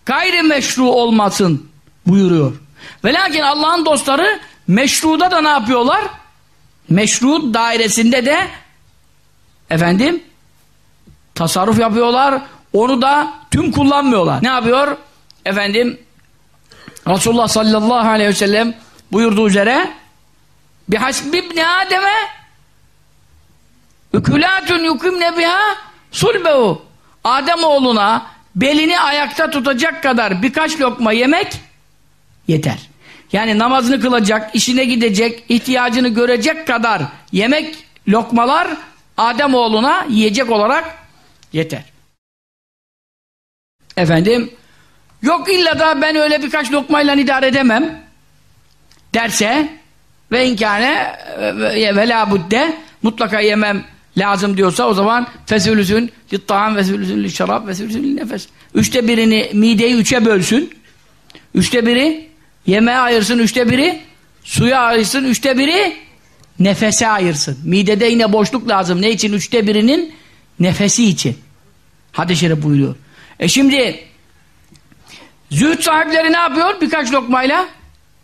gayrimeşru olmasın buyuruyor. Ve lakin Allah'ın dostları meşruda da ne yapıyorlar? Meşru dairesinde de efendim tasarruf yapıyorlar. Onu da tüm kullanmıyorlar. Ne yapıyor? Efendim Resulullah sallallahu aleyhi ve sellem buyurduğu üzere bihasbibni Adem'e Ükülatun yukimne biha sulbehu Adem oğluna belini ayakta tutacak kadar birkaç lokma yemek yeter. Yani namazını kılacak, işine gidecek, ihtiyacını görecek kadar yemek, lokmalar Adem oğluna yiyecek olarak yeter. Efendim yok illa da ben öyle birkaç lokmayla idare edemem derse ve inkâne ve la budde mutlaka yemem lazım diyorsa o zaman fesülüsün littaham ve sülüsün lişşarab ve sülüsün nefes. Üçte birini mideyi üçe bölsün. Üçte biri yemeğe ayırsın. Üçte biri suya ayırsın. Üçte biri nefese ayırsın. Midede yine boşluk lazım. Ne için? Üçte birinin nefesi için. Hadis-i şerif buyuruyor. E şimdi zühd sahipleri ne yapıyor? Birkaç lokmayla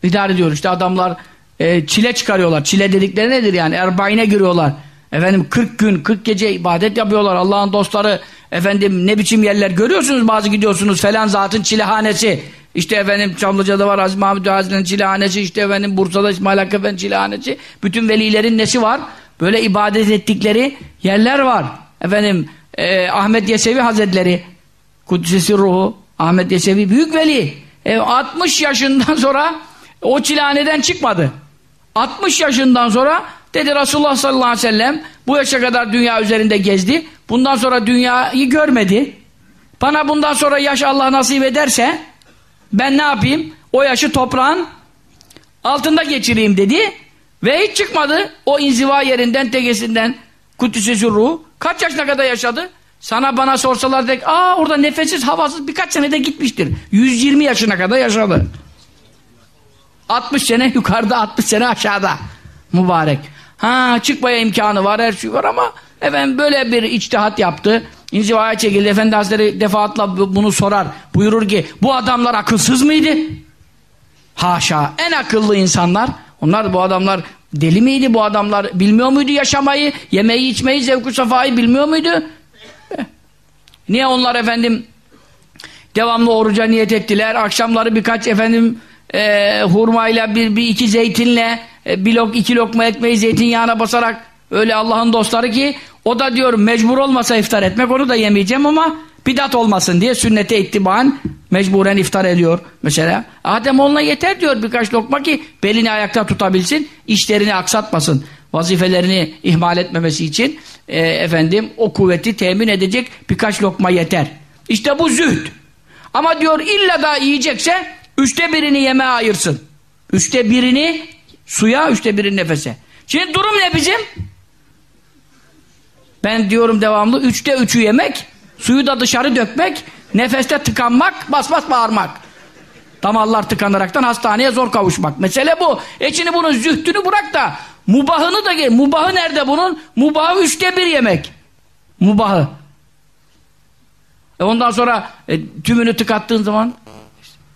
idare ediyor. İşte adamlar e, çile çıkarıyorlar. Çile dedikleri nedir yani? Erbaine giriyorlar. Efendim 40 gün, 40 gece ibadet yapıyorlar. Allah'ın dostları efendim ne biçim yerler görüyorsunuz bazı gidiyorsunuz falan zatın çilehanesi. İşte efendim Çamlıca'da var Aziz Mahmud Hazretleri'nin çilehanesi. işte efendim Bursa'da İsmail Hakkı Efendi çilehanesi. Bütün velilerin nesi var? Böyle ibadet ettikleri yerler var. Efendim e, Ahmet Yesevi Hazretleri Kudsesi ruhu Ahmet Yesevi büyük veli. E, 60 yaşından <laughs> sonra o çilehaneden çıkmadı. 60 yaşından sonra dedi Resulullah sallallahu aleyhi ve sellem bu yaşa kadar dünya üzerinde gezdi. Bundan sonra dünyayı görmedi. Bana bundan sonra yaş Allah nasip ederse ben ne yapayım? O yaşı toprağın altında geçireyim dedi. Ve hiç çıkmadı. O inziva yerinden, tegesinden, Kuddüs'ü ruhu. Kaç yaşına kadar yaşadı? Sana bana sorsalar de, aa orada nefessiz, havasız birkaç senede gitmiştir. 120 yaşına kadar yaşadı. 60 sene yukarıda, 60 sene aşağıda. Mübarek. Ha çıkmaya imkanı var, her şey var ama efendim böyle bir içtihat yaptı. İnzivaya çekildi. Efendi Hazretleri defaatla bunu sorar. Buyurur ki bu adamlar akılsız mıydı? Haşa. En akıllı insanlar. Onlar bu adamlar deli miydi bu adamlar? Bilmiyor muydu yaşamayı? Yemeği içmeyi, zevku safayı bilmiyor muydu? Eh. Niye onlar efendim devamlı oruca niyet ettiler? Akşamları birkaç efendim e, hurmayla bir, bir iki zeytinle e, bir lok iki lokma ekmeği zeytinyağına basarak öyle Allah'ın dostları ki o da diyorum mecbur olmasa iftar etmek onu da yemeyeceğim ama bidat olmasın diye sünnete ittiban mecburen iftar ediyor mesela. Adem onunla yeter diyor birkaç lokma ki belini ayakta tutabilsin, işlerini aksatmasın. Vazifelerini ihmal etmemesi için e, efendim o kuvveti temin edecek birkaç lokma yeter. İşte bu zühd. Ama diyor illa da yiyecekse üçte birini yemeğe ayırsın. Üçte birini suya, üçte birini nefese. Şimdi durum ne bizim? Ben diyorum devamlı üçte üçü yemek, suyu da dışarı dökmek, nefeste tıkanmak, bas bas bağırmak. Damarlar tıkanaraktan hastaneye zor kavuşmak. Mesele bu. E bunun zühtünü bırak da mubahını da gel. Mubahı nerede bunun? Mubahı üçte bir yemek. Mubahı. E ondan sonra e, tümünü tıkattığın zaman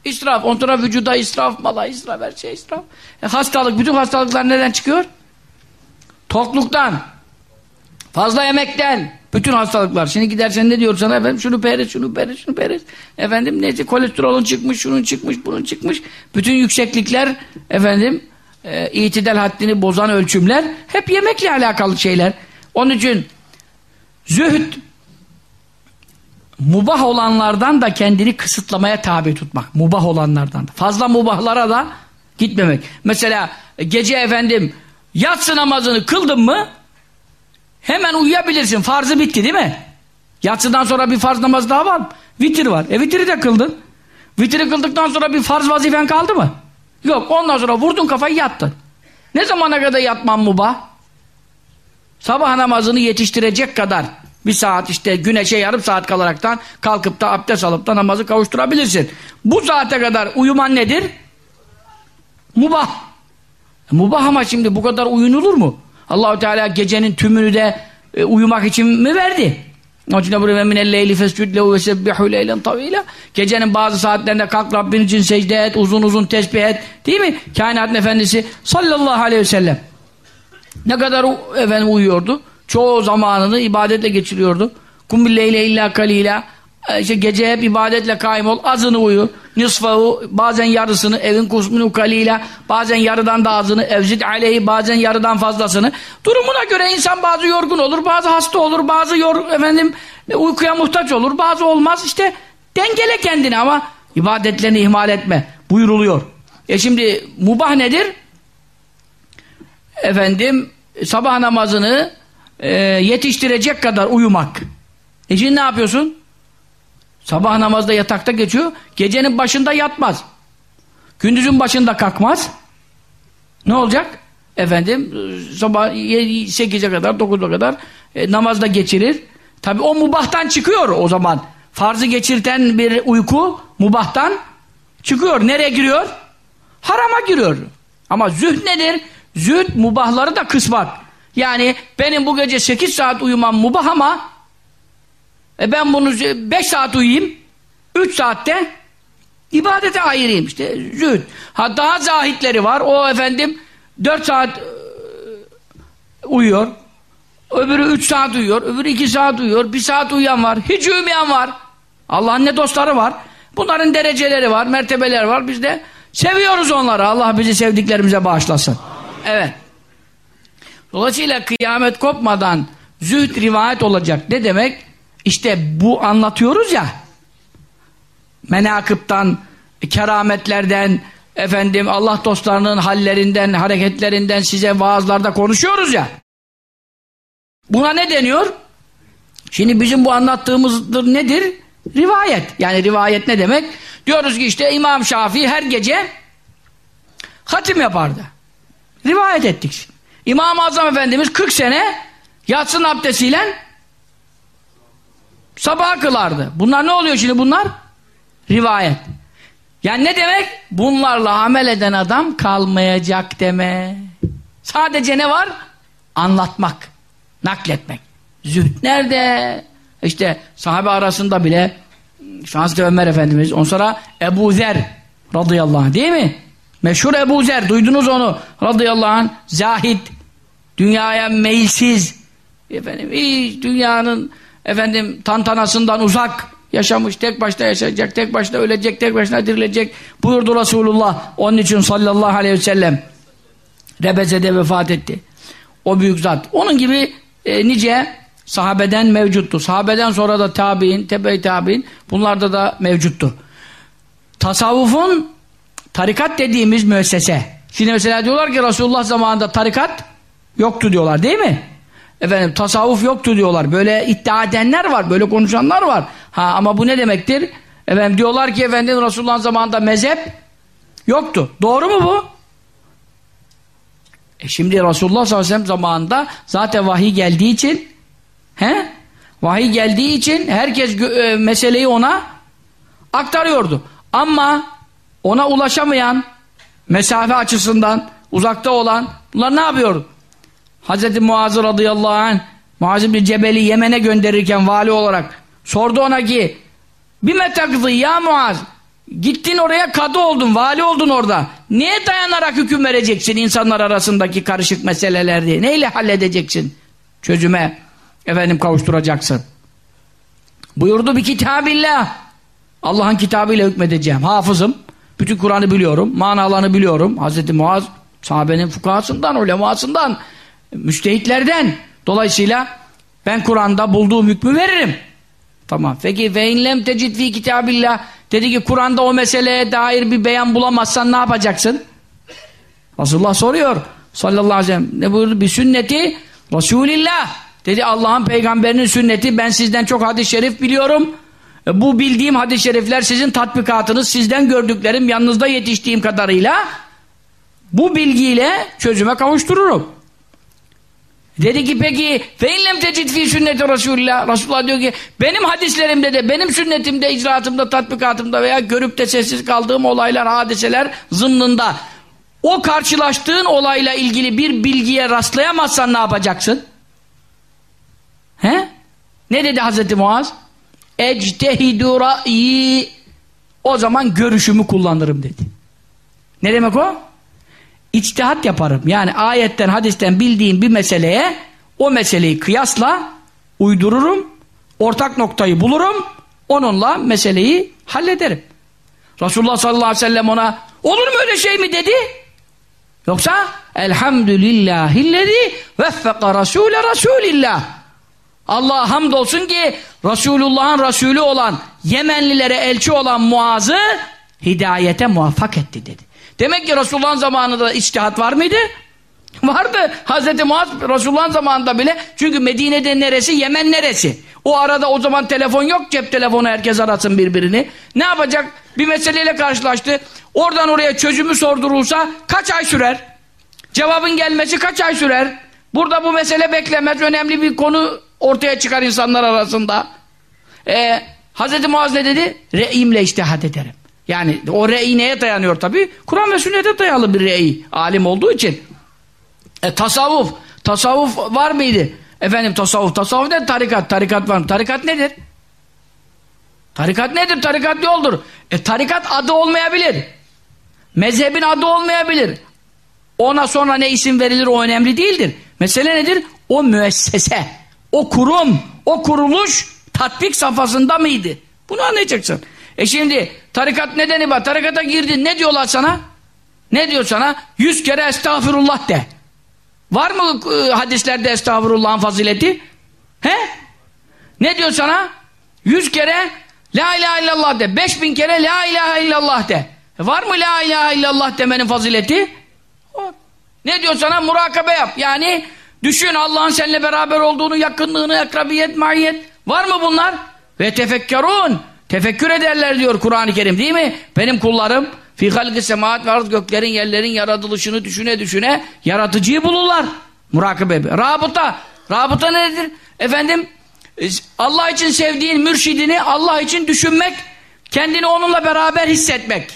israf. Ondan sonra vücuda israf, mala israf, her şey israf. E, hastalık, bütün hastalıklar neden çıkıyor? Tokluktan. Fazla yemekten. Bütün hastalıklar. Şimdi gidersen ne diyor sana efendim? Şunu periz, şunu periz, şunu periz. Efendim neyse kolesterolün çıkmış, şunun çıkmış, bunun çıkmış. Bütün yükseklikler efendim e, itidal haddini bozan ölçümler hep yemekle alakalı şeyler. Onun için zühd mubah olanlardan da kendini kısıtlamaya tabi tutmak. Mubah olanlardan da. Fazla mubahlara da gitmemek. Mesela gece efendim yatsı namazını kıldın mı Hemen uyuyabilirsin. Farzı bitti değil mi? Yatsıdan sonra bir farz namaz daha var mı? Vitir var. E vitiri de kıldın. Vitiri kıldıktan sonra bir farz vazifen kaldı mı? Yok. Ondan sonra vurdun kafayı yattın. Ne zamana kadar yatman mubah? Sabah namazını yetiştirecek kadar bir saat işte güneşe yarım saat kalaraktan kalkıp da abdest alıp da namazı kavuşturabilirsin. Bu saate kadar uyuman nedir? Mubah. E, mubah ama şimdi bu kadar uyunulur mu? Allahu Teala gecenin tümünü de e, uyumak için mi verdi? Gecenin bazı saatlerinde kalk Rabbin için secde et, uzun uzun tesbih et. Değil mi? Kainatın efendisi sallallahu aleyhi ve sellem. Ne kadar efendim uyuyordu? Çoğu zamanını ibadetle geçiriyordu. Kum leyle illa kalila. E, işte gece hep ibadetle kaim ol. Azını uyu. Nisfahu bazen yarısını evin kusmunu kalila bazen yarıdan da azını evzid aleyhi bazen yarıdan fazlasını. Durumuna göre insan bazı yorgun olur, bazı hasta olur, bazı yor, efendim e, uykuya muhtaç olur, bazı olmaz. İşte dengele kendini ama ibadetlerini ihmal etme buyuruluyor. E şimdi mubah nedir? Efendim sabah namazını e, yetiştirecek kadar uyumak. E şimdi ne yapıyorsun? Sabah namazda yatakta geçiyor. Gecenin başında yatmaz. Gündüzün başında kalkmaz. Ne olacak? Efendim sabah 8'e kadar 9'a kadar e, namazda geçirir. Tabi o mubahtan çıkıyor o zaman. Farzı geçirten bir uyku mubahtan çıkıyor. Nereye giriyor? Harama giriyor. Ama zühd nedir? Zühd mubahları da kısmak. Yani benim bu gece 8 saat uyumam mubah ama e ben bunu 5 saat uyuyayım, 3 saatte ibadete ayırayım işte zühd. Ha daha zahitleri var. O efendim 4 saat e, uyuyor. Öbürü 3 saat uyuyor, öbürü 2 saat uyuyor, 1 saat uyuyan var, hiç uyumayan var. Allah'ın ne dostları var. Bunların dereceleri var, mertebeleri var. Biz de seviyoruz onları. Allah bizi sevdiklerimize bağışlasın. Evet. Dolayısıyla kıyamet kopmadan zühd rivayet olacak. Ne demek? İşte bu anlatıyoruz ya menakıptan, kerametlerden, efendim Allah dostlarının hallerinden, hareketlerinden size vaazlarda konuşuyoruz ya. Buna ne deniyor? Şimdi bizim bu anlattığımızdır nedir? Rivayet. Yani rivayet ne demek? Diyoruz ki işte İmam Şafii her gece hatim yapardı. Rivayet ettik. İmam-ı Azam Efendimiz 40 sene yatsın abdestiyle sabah kılardı. Bunlar ne oluyor şimdi bunlar? Rivayet. Yani ne demek? Bunlarla amel eden adam kalmayacak deme. Sadece ne var? Anlatmak, nakletmek. Zühd nerede? İşte sahabe arasında bile işte Hazreti Ömer Efendimiz, on sonra Ebu Zer radıyallahu anh değil mi? Meşhur Ebu Zer, duydunuz onu radıyallahu anh, zahid, dünyaya meyilsiz, efendim, hiç dünyanın efendim tantanasından uzak yaşamış, tek başına yaşayacak, tek başına ölecek, tek başına dirilecek buyurdu Resulullah. Onun için sallallahu aleyhi ve sellem Rebeze'de vefat etti. O büyük zat. Onun gibi e, nice sahabeden mevcuttu. Sahabeden sonra da tabi'in, tebe-i tabi'in bunlarda da mevcuttu. Tasavvufun tarikat dediğimiz müessese. Şimdi mesela diyorlar ki Resulullah zamanında tarikat yoktu diyorlar değil mi? Efendim tasavvuf yoktu diyorlar. Böyle iddia edenler var, böyle konuşanlar var. Ha ama bu ne demektir? Efendim diyorlar ki efendim Resulullah zamanında mezhep yoktu. Doğru mu bu? E şimdi Resulullah sallallahu aleyhi ve sellem zamanında zaten vahiy geldiği için he? Vahiy geldiği için herkes e, meseleyi ona aktarıyordu. Ama ona ulaşamayan mesafe açısından uzakta olan bunlar ne yapıyor? Hz. Muaz radıyallahu anh Muaz bin Cebel'i Yemen'e gönderirken vali olarak sordu ona ki bir metakızı ya Muaz? Gittin oraya kadı oldun vali oldun orada. Niye dayanarak hüküm vereceksin insanlar arasındaki karışık meseleler neyle halledeceksin? Çözüme efendim kavuşturacaksın. Buyurdu bir kitabillah. Allah'ın kitabıyla hükmedeceğim. Hafızım. Bütün Kur'an'ı biliyorum manalarını biliyorum. Hz. Muaz sahabenin fukahasından ulemasından müstehitlerden. Dolayısıyla ben Kur'an'da bulduğum hükmü veririm. Tamam. Peki ve inlem tecid fi kitabillah dedi ki Kur'an'da o meseleye dair bir beyan bulamazsan ne yapacaksın? Resulullah soruyor. Sallallahu aleyhi ve sellem. Ne buyurdu? Bir sünneti Resulillah. Dedi Allah'ın peygamberinin sünneti ben sizden çok hadis-i şerif biliyorum. E, bu bildiğim hadis-i şerifler sizin tatbikatınız, sizden gördüklerim yanınızda yetiştiğim kadarıyla bu bilgiyle çözüme kavuştururum. Dedi ki peki feinlem tecid fi sünneti Resulullah. Resulullah diyor ki benim hadislerimde de benim sünnetimde, icraatımda, tatbikatımda veya görüp de sessiz kaldığım olaylar, hadiseler zımnında o karşılaştığın olayla ilgili bir bilgiye rastlayamazsan ne yapacaksın? He? Ne dedi Hazreti Muaz? Ectehidu ra'yi o zaman görüşümü kullanırım dedi. Ne demek o? İçtihat yaparım. Yani ayetten, hadisten bildiğim bir meseleye o meseleyi kıyasla uydururum, ortak noktayı bulurum, onunla meseleyi hallederim. Resulullah sallallahu aleyhi ve sellem ona olur mu öyle şey mi dedi? Yoksa elhamdülillahillezi veffeka rasule rasulillah Allah'a hamdolsun ki Resulullah'ın Resulü olan Yemenlilere elçi olan Muaz'ı hidayete muvaffak etti dedi. Demek ki Resulullah'ın zamanında içtihat var mıydı? Vardı. Hazreti Muaz Resulullah'ın zamanında bile çünkü Medine'de neresi Yemen neresi? O arada o zaman telefon yok cep telefonu herkes arasın birbirini. Ne yapacak? Bir meseleyle karşılaştı. Oradan oraya çözümü sordurulsa kaç ay sürer? Cevabın gelmesi kaç ay sürer? Burada bu mesele beklemez. Önemli bir konu ortaya çıkar insanlar arasında. Ee, Hz. Muaz ne dedi? Re'imle iştihat ederim. Yani o re'i neye dayanıyor tabi? Kur'an ve sünnete dayalı bir re'i. Alim olduğu için. E tasavvuf. Tasavvuf var mıydı? Efendim tasavvuf. Tasavvuf ne? Tarikat. Tarikat var mı? Tarikat nedir? Tarikat nedir? Tarikat yoldur. E tarikat adı olmayabilir. Mezhebin adı olmayabilir. Ona sonra ne isim verilir o önemli değildir. Mesele nedir? O müessese, o kurum, o kuruluş tatbik safhasında mıydı? Bunu anlayacaksın. E şimdi tarikat nedeni var. Tarikata girdin ne diyorlar sana? Ne diyor sana? Yüz kere estağfurullah de. Var mı e, hadislerde estağfurullahın fazileti? He? Ne diyor sana? Yüz kere la ilahe illallah de. Beş bin kere la ilahe illallah de. E var mı la ilahe illallah demenin fazileti? Var. Ne diyor sana? Murakabe yap. Yani düşün Allah'ın seninle beraber olduğunu, yakınlığını, akrabiyet, maiyet. Var mı bunlar? Ve tefekkerun. Tefekkür ederler diyor Kur'an-ı Kerim değil mi? Benim kullarım fi halgı semaat ve arz göklerin yerlerin yaratılışını düşüne düşüne yaratıcıyı bulurlar. Murakabe. Rabıta. Rabıta nedir? Efendim e, Allah için sevdiğin mürşidini Allah için düşünmek, kendini onunla beraber hissetmek.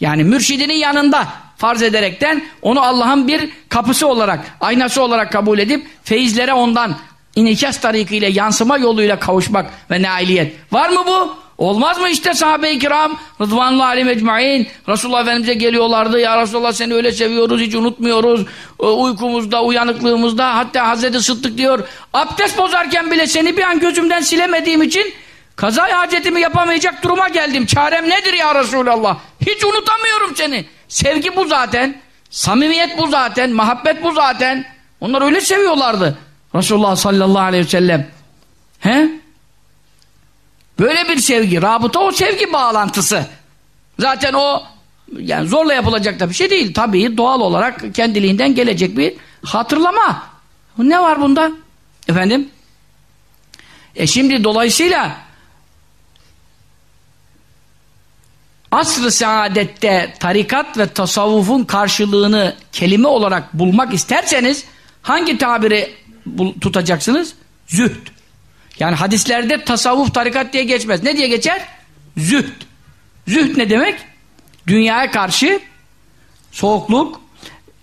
Yani mürşidinin yanında farz ederekten onu Allah'ın bir kapısı olarak, aynası olarak kabul edip feyizlere ondan inikas tarikiyle, yansıma yoluyla kavuşmak ve nailiyet. Var mı bu? Olmaz mı işte sahabe-i kiram? Rıdvanullah alim ecmain Resulullah Efendimiz'e geliyorlardı. Ya Resulullah seni öyle seviyoruz hiç unutmuyoruz. E, uykumuzda uyanıklığımızda. Hatta Hazreti Sıddık diyor abdest bozarken bile seni bir an gözümden silemediğim için kaza hacetimi yapamayacak duruma geldim. Çarem nedir ya Resulallah? Hiç unutamıyorum seni. Sevgi bu zaten samimiyet bu zaten muhabbet bu zaten. Onlar öyle seviyorlardı Resulullah sallallahu aleyhi ve sellem he Böyle bir sevgi, rabıta o sevgi bağlantısı. Zaten o yani zorla yapılacak da bir şey değil. Tabii doğal olarak kendiliğinden gelecek bir hatırlama. Ne var bunda? Efendim? E şimdi dolayısıyla asr-ı saadette tarikat ve tasavvufun karşılığını kelime olarak bulmak isterseniz hangi tabiri tutacaksınız? Zühd. Yani hadislerde tasavvuf tarikat diye geçmez. Ne diye geçer? Zühd. Zühd ne demek? Dünyaya karşı soğukluk,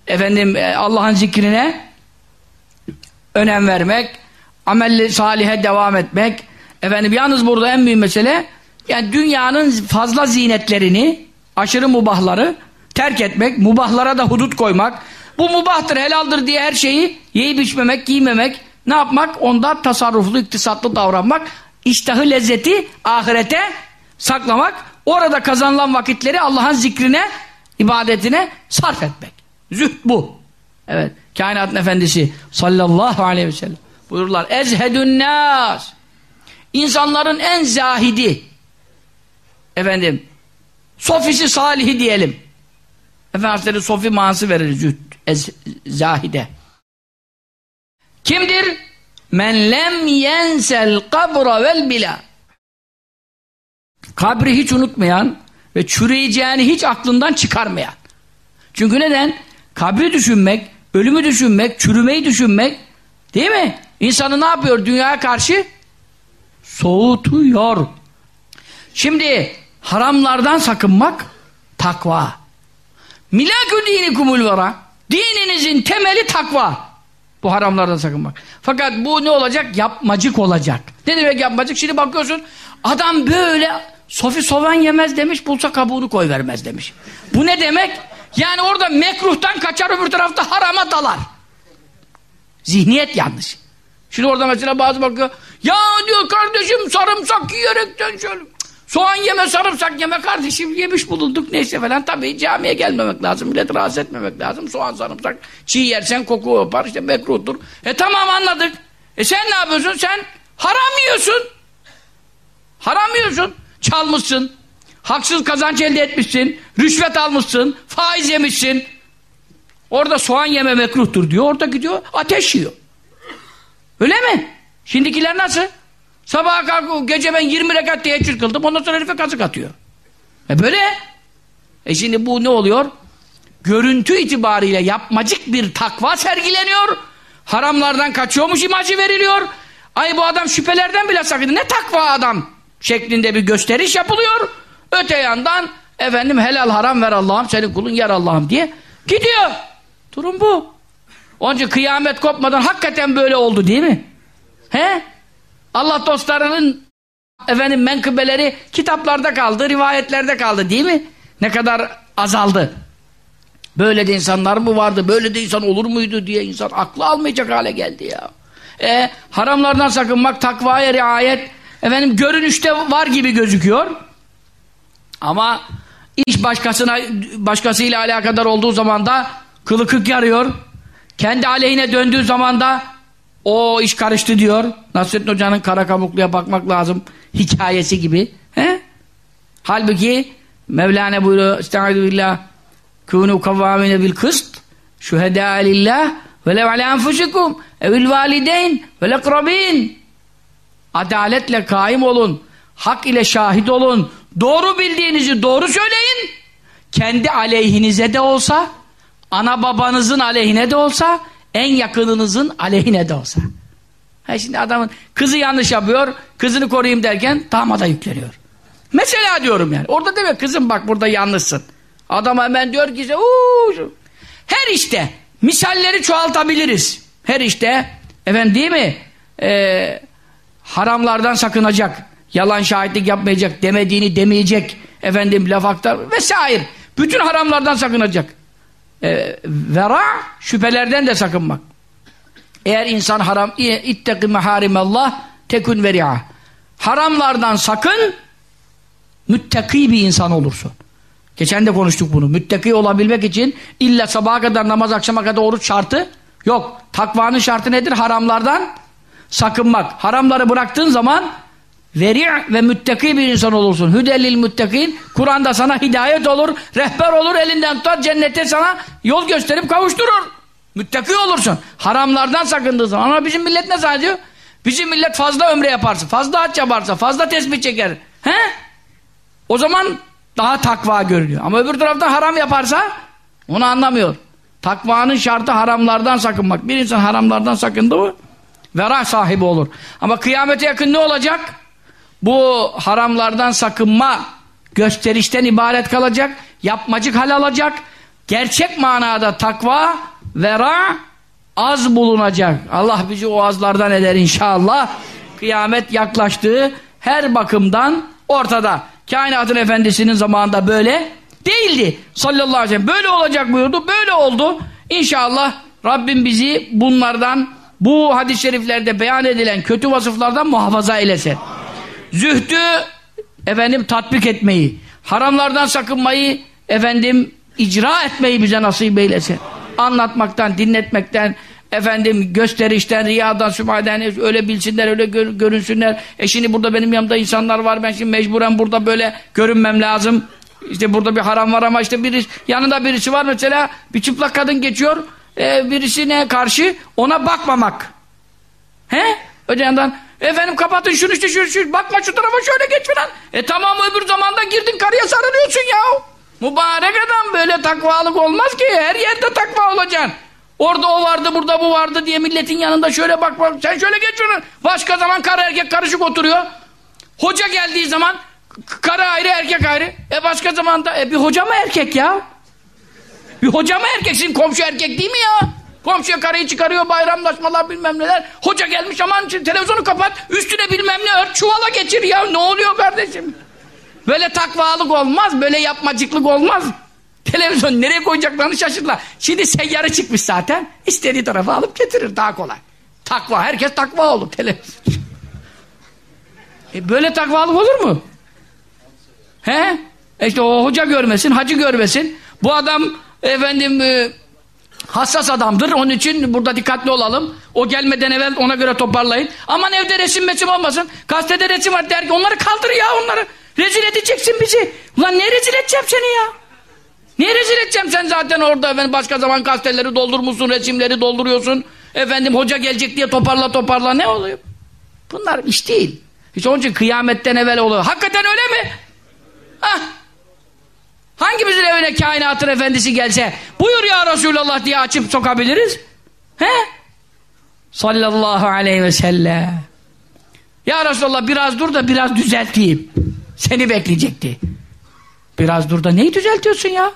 efendim e, Allah'ın zikrine önem vermek, amelli salihe devam etmek. Efendim yalnız burada en büyük mesele yani dünyanın fazla zinetlerini, aşırı mubahları terk etmek, mubahlara da hudut koymak. Bu mubahtır, helaldir diye her şeyi yiyip içmemek, giymemek, ne yapmak? Onda tasarruflu, iktisatlı davranmak. İştahı lezzeti ahirete saklamak. Orada kazanılan vakitleri Allah'ın zikrine, ibadetine sarf etmek. Zühd bu. Evet. Kainatın efendisi sallallahu aleyhi ve sellem buyururlar. Ezhedün nas. İnsanların en zahidi. Efendim. Sofisi salihi diyelim. Efendimiz sofi manası verir zühd. Ez, zahide. Kimdir? Men lem yensel kabra vel bila. Kabri hiç unutmayan ve çürüyeceğini hiç aklından çıkarmayan. Çünkü neden? Kabri düşünmek, ölümü düşünmek, çürümeyi düşünmek değil mi? İnsanı ne yapıyor dünyaya karşı? Soğutuyor. Şimdi haramlardan sakınmak takva. Milakü dini kumul vara. Dininizin temeli takva. Bu haramlardan sakınmak. Fakat bu ne olacak? Yapmacık olacak. Ne demek yapmacık? Şimdi bakıyorsun adam böyle sofi soğan yemez demiş bulsa kabuğunu koy vermez demiş. Bu ne demek? Yani orada mekruhtan kaçar öbür tarafta harama dalar. Zihniyet yanlış. Şimdi orada mesela bazı bakıyor ya diyor kardeşim sarımsak yiyerekten şöyle Soğan yeme, sarımsak yeme kardeşim yemiş bulunduk neyse falan. Tabii camiye gelmemek lazım, millet rahatsız etmemek lazım. Soğan, sarımsak çiğ yersen koku yapar işte mekruhtur. E tamam anladık. E sen ne yapıyorsun? Sen haram yiyorsun. Haram yiyorsun. Çalmışsın. Haksız kazanç elde etmişsin. Rüşvet almışsın. Faiz yemişsin. Orada soğan yeme mekruhtur diyor. Orada gidiyor ateş yiyor. Öyle mi? Şimdikiler nasıl? Sabaha kalk, gece ben 20 rekat teheccüd kıldım, ondan sonra herife kazık atıyor. E böyle. E şimdi bu ne oluyor? Görüntü itibariyle yapmacık bir takva sergileniyor. Haramlardan kaçıyormuş imajı veriliyor. Ay bu adam şüphelerden bile sakındı. Ne takva adam şeklinde bir gösteriş yapılıyor. Öte yandan efendim helal haram ver Allah'ım senin kulun yer Allah'ım diye gidiyor. Durum bu. Onun için kıyamet kopmadan hakikaten böyle oldu değil mi? He? Allah dostlarının efendim menkıbeleri kitaplarda kaldı, rivayetlerde kaldı değil mi? Ne kadar azaldı. Böyle de insanlar mı vardı, böyle de insan olur muydu diye insan aklı almayacak hale geldi ya. E, haramlardan sakınmak, takvaya riayet, efendim görünüşte var gibi gözüküyor. Ama iş başkasına, başkasıyla alakadar olduğu zaman da kılı kık yarıyor. Kendi aleyhine döndüğü zaman da o iş karıştı diyor. Nasrettin Hoca'nın kara kabukluya bakmak lazım hikayesi gibi. He? Halbuki Mevlana buyuruyor Estaizu billah Kûnû kavvâmine bil kıst Şühedâ lillah ve lev alâ enfusikum evil valideyn ve Adaletle kaim olun. Hak ile şahit olun. Doğru bildiğinizi doğru söyleyin. Kendi aleyhinize de olsa, ana babanızın aleyhine de olsa, en yakınınızın aleyhine de olsa. Ha şimdi adamın kızı yanlış yapıyor, kızını koruyayım derken damada yükleniyor. Mesela diyorum yani. Orada demiyor kızım bak burada yanlışsın. Adam hemen diyor ki Uuu! her işte misalleri çoğaltabiliriz. Her işte efendim değil mi? Ee, haramlardan sakınacak. Yalan şahitlik yapmayacak. Demediğini demeyecek. Efendim laf aktar vesaire. Bütün haramlardan sakınacak. Ee, vera şüphelerden de sakınmak. Eğer insan haram itteki meharimallah tekun veri'a. Haramlardan sakın müttaki bir insan olursun. Geçen de konuştuk bunu. Müttaki olabilmek için illa sabaha kadar namaz akşama kadar oruç şartı yok. Takvanın şartı nedir? Haramlardan sakınmak. Haramları bıraktığın zaman veri ve müttaki bir insan olursun. Hüdelil müttakin. Kur'an'da sana hidayet olur, rehber olur, elinden tutar, cennete sana yol gösterip kavuşturur. Müttaki olursun. Haramlardan sakındığı zaman. Ama bizim millet ne zannediyor? Bizim millet fazla ömre yaparsa, fazla haç yaparsa, fazla tesbih çeker. He? O zaman daha takva görünüyor. Ama öbür tarafta haram yaparsa onu anlamıyor. Takvanın şartı haramlardan sakınmak. Bir insan haramlardan sakındı mı vera sahibi olur. Ama kıyamete yakın ne olacak? Bu haramlardan sakınma gösterişten ibaret kalacak. Yapmacık hal alacak. Gerçek manada takva vera az bulunacak. Allah bizi o azlardan eder inşallah. Kıyamet yaklaştığı her bakımdan ortada. Kainatın efendisinin zamanında böyle değildi. Sallallahu aleyhi ve sellem. Böyle olacak buyurdu. Böyle oldu. İnşallah Rabbim bizi bunlardan bu hadis-i şeriflerde beyan edilen kötü vasıflardan muhafaza eylesin. Zühdü efendim tatbik etmeyi, haramlardan sakınmayı efendim icra etmeyi bize nasip eylesin. Anlatmaktan, dinletmekten, efendim gösterişten, riyadan, sümaden öyle bilsinler, öyle gör, görünsünler. E şimdi burada benim yanımda insanlar var. Ben şimdi mecburen burada böyle görünmem lazım. İşte burada bir haram var ama işte biri, yanında birisi var mesela bir çıplak kadın geçiyor e, birisine karşı ona bakmamak. He? Öte yandan efendim kapatın şunu işte şunu, şunu bakma şu tarafa şöyle geç falan. E tamam öbür zamanda girdin karıya sarılıyorsun ya. Mübarek adam böyle takvalık olmaz ki her yerde takva olacaksın. Orada o vardı burada bu vardı diye milletin yanında şöyle bak bak sen şöyle geç şunu. Başka zaman karı erkek karışık oturuyor. Hoca geldiği zaman karı ayrı erkek ayrı. E başka zamanda e bir hoca mı erkek ya? Bir hoca mı erkeksin komşu erkek değil mi ya? Komşuya karıyı çıkarıyor bayramlaşmalar bilmem neler. Hoca gelmiş aman televizyonu kapat üstüne bilmem ne ört çuvala geçir ya ne oluyor kardeşim? Böyle takvalık olmaz böyle yapmacıklık olmaz. Televizyon nereye koyacaklarını şaşırdılar. Şimdi seyyarı çıkmış zaten. istediği tarafa alıp getirir daha kolay. Takva herkes takva olur televizyon. E böyle takvalık olur mu? He? E işte o hoca görmesin, hacı görmesin. Bu adam efendim e, hassas adamdır. Onun için burada dikkatli olalım. O gelmeden evvel ona göre toparlayın. Aman evde resim mesim olmasın. Gazetede resim var der ki onları kaldır ya onları. Rezil edeceksin bizi. Ulan ne rezil edeceğim seni ya? Niye rezil edeceğim sen zaten orada efendim başka zaman gazeteleri doldurmuşsun, resimleri dolduruyorsun. Efendim hoca gelecek diye toparla toparla ne oluyor? Bunlar iş değil. Hiç onun için kıyametten evvel oluyor. Hakikaten öyle mi? Hah. Hangimizin evine kainatın efendisi gelse buyur ya Resulallah diye açıp sokabiliriz? He? Sallallahu aleyhi ve sellem. Ya Resulallah biraz dur da biraz düzelteyim. Seni bekleyecekti. Biraz dur da neyi düzeltiyorsun ya?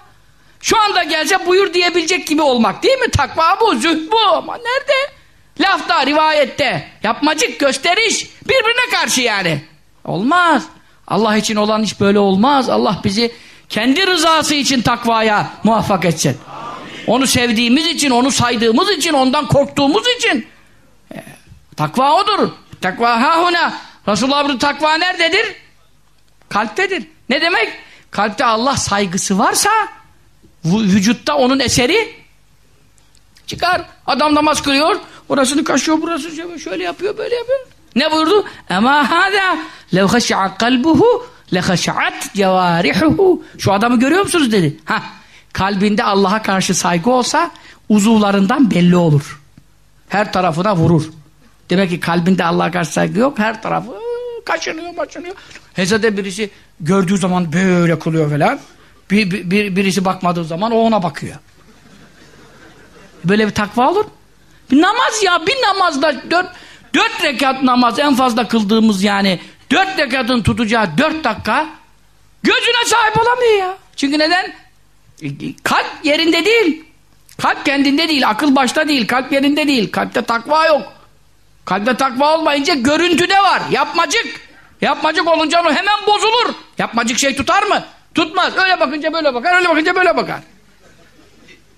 Şu anda gelse buyur diyebilecek gibi olmak değil mi? Takva bu, zühd bu. Ama nerede? Lafta, rivayette. Yapmacık, gösteriş. Birbirine karşı yani. Olmaz. Allah için olan iş böyle olmaz. Allah bizi kendi rızası için takvaya muvaffak etsin. Onu sevdiğimiz için, onu saydığımız için, ondan korktuğumuz için. E, takva odur. Takva hahuna. Resulullah bu takva nerededir? Kalptedir. Ne demek? Kalpte Allah saygısı varsa vücutta onun eseri çıkar. Adam namaz kılıyor. Orasını kaşıyor, burasını şöyle yapıyor, böyle yapıyor. Ne buyurdu? Ama hâdâ lev kalbuhu lehaşat cevarihuhu. Şu adamı görüyor musunuz dedi. Ha, kalbinde Allah'a karşı saygı olsa uzuvlarından belli olur. Her tarafına vurur. Demek ki kalbinde Allah'a karşı saygı yok. Her tarafı kaşınıyor, başınıyor. Hezede birisi gördüğü zaman böyle kılıyor falan. Bir, bir, bir, birisi bakmadığı zaman o ona bakıyor. Böyle bir takva olur. Bir namaz ya, bir namazda dört, dört rekat namaz en fazla kıldığımız yani dört rekatın tutacağı dört dakika gözüne sahip olamıyor ya. Çünkü neden? Kalp yerinde değil. Kalp kendinde değil, akıl başta değil, kalp yerinde değil. Kalpte takva yok. Kalpte takva olmayınca görüntüde var. Yapmacık. Yapmacık olunca hemen bozulur. Yapmacık şey tutar mı? Tutmaz. Öyle bakınca böyle bakar, öyle bakınca böyle bakar.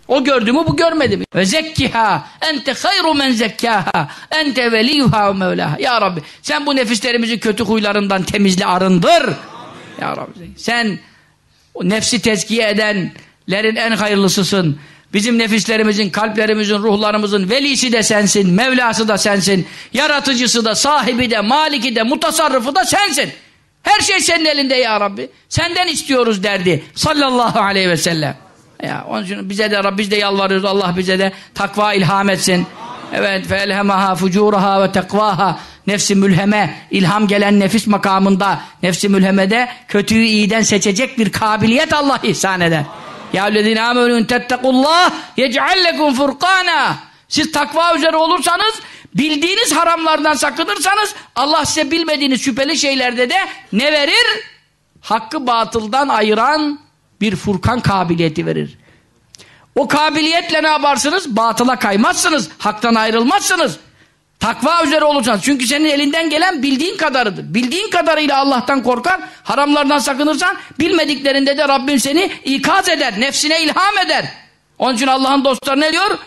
O gördü mü bu görmedi mi? Ve zekkiha ente hayru men zekkaha ente veliyuha ve mevlaha. Ya Rabbi sen bu nefislerimizi kötü huylarından temizle arındır. Ya Rabbi sen o nefsi tezkiye edenlerin en hayırlısısın. Bizim nefislerimizin, kalplerimizin, ruhlarımızın velisi de sensin, Mevlası da sensin, yaratıcısı da, sahibi de, maliki de, mutasarrıfı da sensin. Her şey senin elinde ya Rabbi. Senden istiyoruz derdi sallallahu aleyhi ve sellem. Ya onun için bize de biz de yalvarıyoruz Allah bize de takva ilham etsin. Evet fe elhemaha fucuraha ve tekvaha nefsi mülheme ilham gelen nefis makamında nefsi mülhemede kötüyü iyiden seçecek bir kabiliyet Allah ihsan eder. Ya lezine amenun tettekullah yec'allekum furkana siz takva üzere olursanız bildiğiniz haramlardan sakınırsanız Allah size bilmediğiniz şüpheli şeylerde de ne verir? Hakkı batıldan ayıran bir furkan kabiliyeti verir. O kabiliyetle ne yaparsınız? Batıla kaymazsınız. Haktan ayrılmazsınız. Takva üzere olursanız. Çünkü senin elinden gelen bildiğin kadarıdır. Bildiğin kadarıyla Allah'tan korkar. Haramlardan sakınırsan bilmediklerinde de Rabbim seni ikaz eder. Nefsine ilham eder. Onun için Allah'ın dostları ne diyor?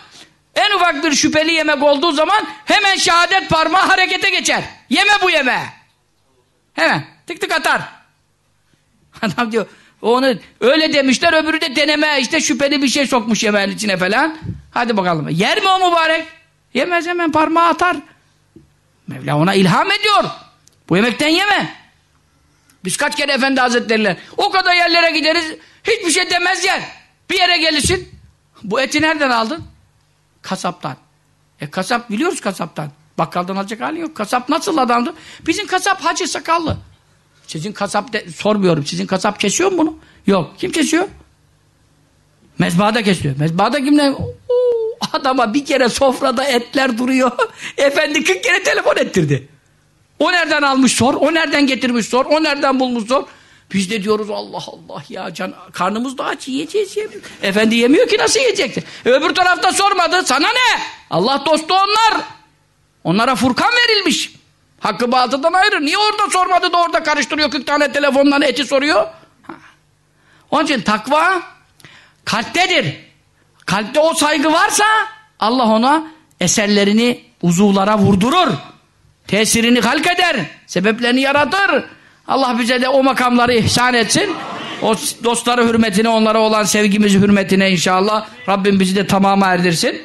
En ufak bir şüpheli yemek olduğu zaman hemen şehadet parmağı harekete geçer. Yeme bu yeme. Hemen tık tık atar. <laughs> Adam diyor onu öyle demişler öbürü de deneme işte şüpheli bir şey sokmuş yemeğin içine falan. Hadi bakalım. Yer mi o mübarek? Yemez hemen parmağı atar. Mevla ona ilham ediyor. Bu yemekten yeme. Biz kaç kere Efendi Hazretleri'yle o kadar yerlere gideriz hiçbir şey demez yer. Bir yere gelirsin. Bu eti nereden aldın? Kasaptan. E kasap biliyoruz kasaptan. Bakkaldan alacak hali yok. Kasap nasıl adamdı? Bizim kasap hacı sakallı. Sizin kasap de, sormuyorum. Sizin kasap kesiyor mu bunu? Yok. Kim kesiyor? Mezbahada kesiyor. Mezbahada kimle? adama bir kere sofrada etler duruyor. <laughs> Efendi 40 kere telefon ettirdi. O nereden almış sor, o nereden getirmiş sor, o nereden bulmuş sor. Biz de diyoruz Allah Allah ya can karnımız da aç yiyeceğiz yemiyor. Efendi yemiyor ki nasıl yiyecekti? E, öbür tarafta sormadı sana ne? Allah dostu onlar. Onlara Furkan verilmiş. Hakkı batıldan ayrı. Niye orada sormadı da orada karıştırıyor 40 tane telefondan eti soruyor? Onun için takva kalptedir. Kalpte o saygı varsa Allah ona eserlerini uzuvlara vurdurur. Tesirini halk eder. Sebeplerini yaratır. Allah bize de o makamları ihsan etsin. O dostları hürmetine, onlara olan sevgimizi hürmetine inşallah Rabbim bizi de tamama erdirsin.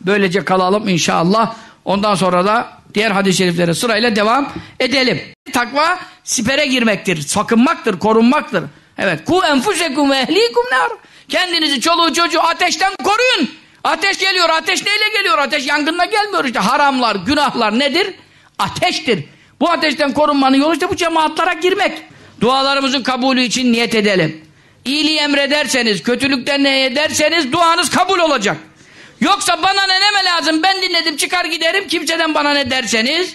Böylece kalalım inşallah. Ondan sonra da diğer hadis-i şeriflere sırayla devam edelim. Takva sipere girmektir, sakınmaktır, korunmaktır. Evet. Ku enfusekum ve ehlikum nar. Kendinizi, çoluğu, çocuğu ateşten koruyun. Ateş geliyor. Ateş neyle geliyor? Ateş yangınla gelmiyor işte. Haramlar, günahlar nedir? Ateştir. Bu ateşten korunmanın yolu işte bu cemaatlara girmek. Dualarımızın kabulü için niyet edelim. İyiliği emrederseniz, kötülükten ne ederseniz duanız kabul olacak. Yoksa bana ne neme lazım ben dinledim çıkar giderim kimseden bana ne derseniz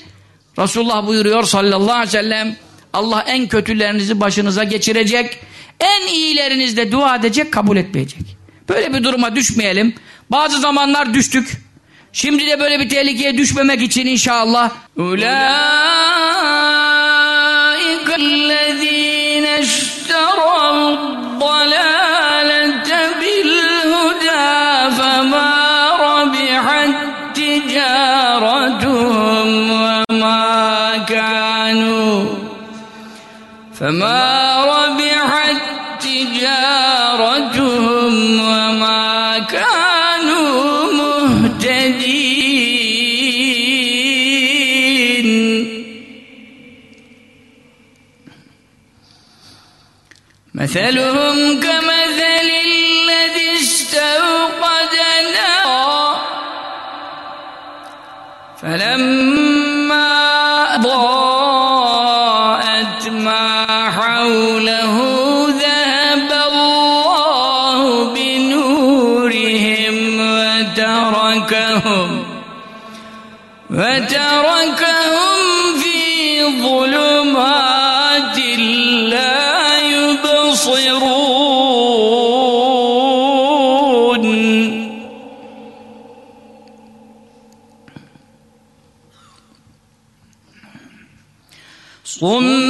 Resulullah buyuruyor sallallahu aleyhi ve sellem Allah en kötülerinizi başınıza geçirecek en iyilerinizde dua edecek kabul etmeyecek. Böyle bir duruma düşmeyelim. Bazı zamanlar düştük. Şimdi de böyle bir tehlikeye düşmemek için inşallah Ulaikellezine işterav dalalete غرتهم وما كانوا فما ربحت تجارتهم وما كانوا مهتدين. مثلهم كما فلما أضاءت ما حوله ذهب الله بنورهم وتركهم وتركهم في ظلمات لا يبصرون. ثم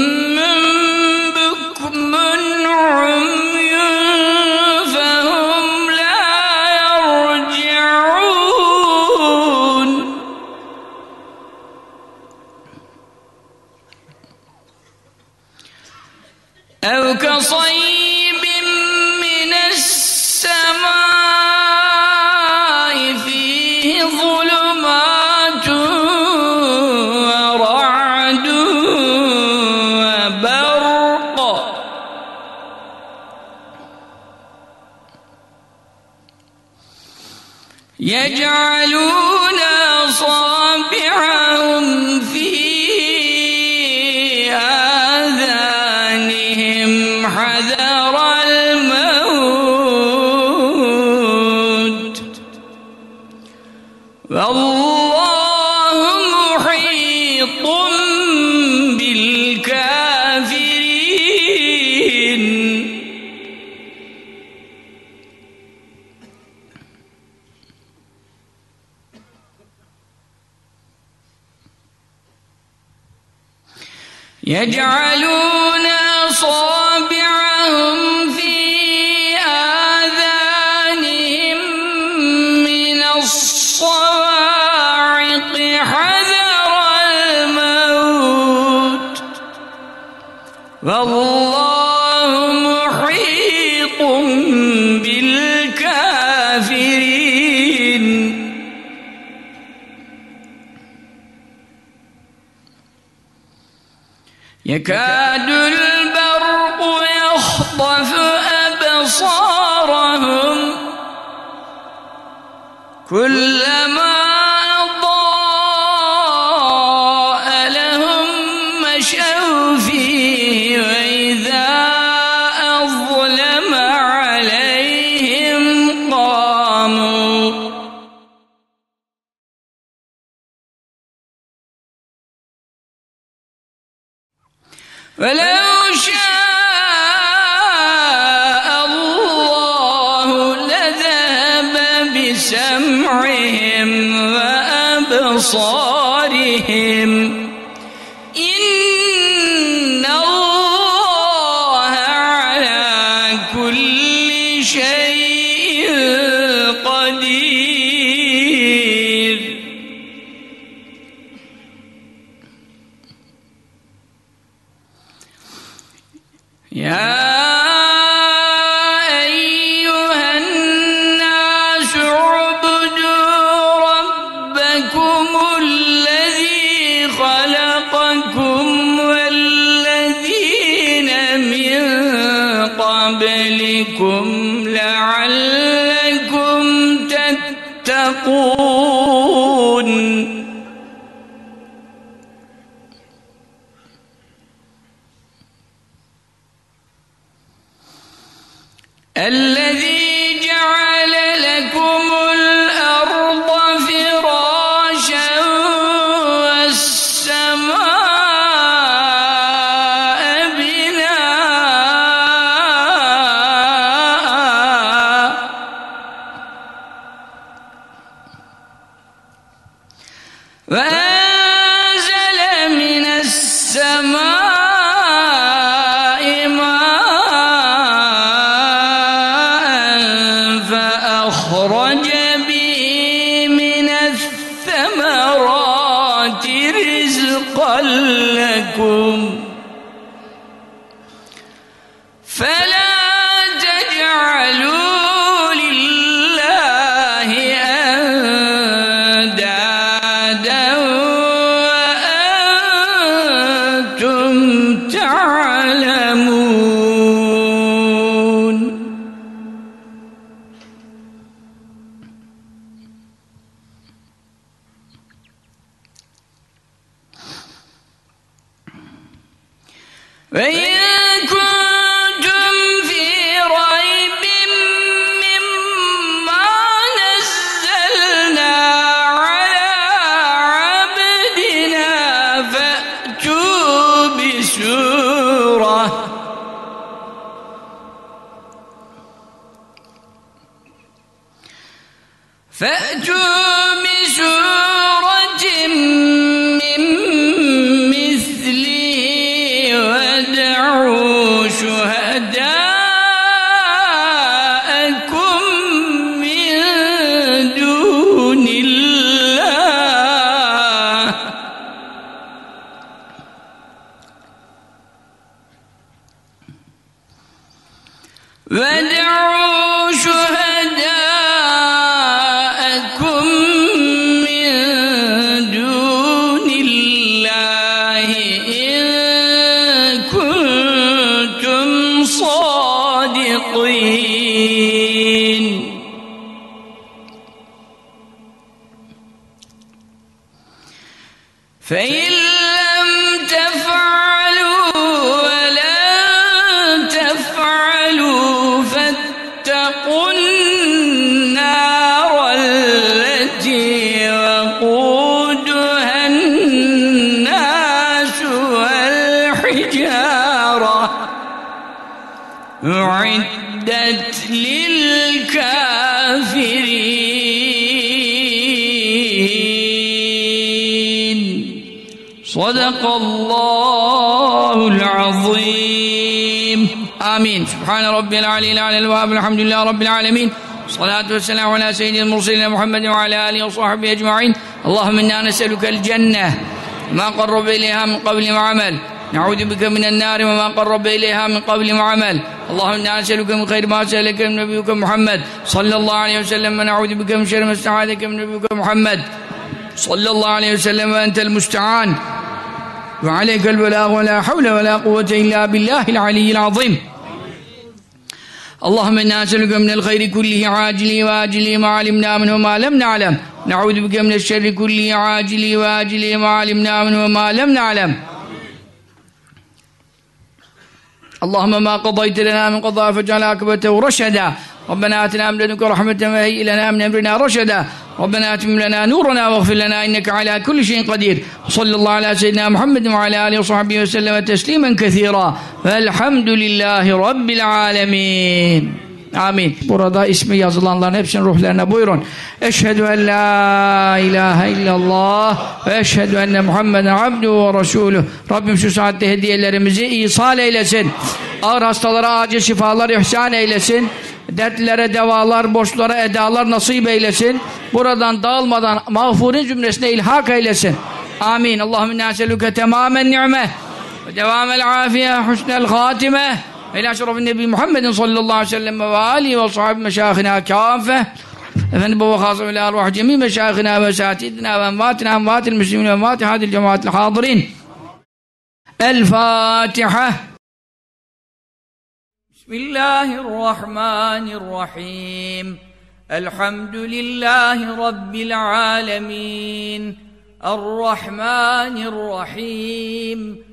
Y ella slow. Yeah. رب العالمين. الصلاة والسلام على سيد المرسلين محمد وعلى آله وصحبه أجمعين. اللهم إنا نسألك الجنة ما قرب إليها من قبل وعمل. نعوذ بك من النار وما قرب إليها من قبل وعمل. اللهم إنا نسألك من خير ما سألك من نبيك محمد. صلى الله عليه وسلم. ونعوذ بك من شر ما استعاذك من نبيك محمد. صلى الله عليه وسلم. وأنت المستعان. وعليك البلاغ. ولا حول ولا قوة إلا بالله العلي العظيم. اللهم إنا نسألك من الخير كله عاجله وآجله ما علمنا منه وما لم نعلم. نعوذ بك من الشر كله عاجله وآجله ما علمنا منه وما لم نعلم. اللهم ما قضيت لنا من قضاء فاجعل عاقبته رشدا. ربنا آتنا من لدنك رحمة وهيئ لنا من أمرنا رشدا. ربنا أتم لنا نورنا واغفر لنا إنك على كل شيء قدير صلى الله على سيدنا محمد وعلى آله وصحبه وسلم تسليما كثيرا والحمد لله رب العالمين Amin. Burada ismi yazılanların hepsinin ruhlarına buyurun. Eşhedü en la ilahe illallah ve eşhedü enne Muhammeden abduhu ve resulü. Rabbim şu saatte hediyelerimizi ihsal eylesin. Ağır hastalara acil şifalar ihsan eylesin. Dertlilere devalar, borçlara edalar nasip eylesin. Buradan dağılmadan mağfurin cümlesine ilhak eylesin. Amin. Allahümme nâselüke temamen ni'me devamel afiye husnel hatime إلى أشرف النبي محمد صلى الله عليه وسلم وآله وصحاب مشايخنا كافة Efendim baba hasım ile arvah cemi meşayihina ve şatidina ve envatina envatil müslimin ve envati hadil cemaatil hadirin. El Fatiha. Bismillahirrahmanirrahim. Elhamdülillahi Rabbil alemin. Errahmanirrahim.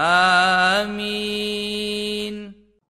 آمين.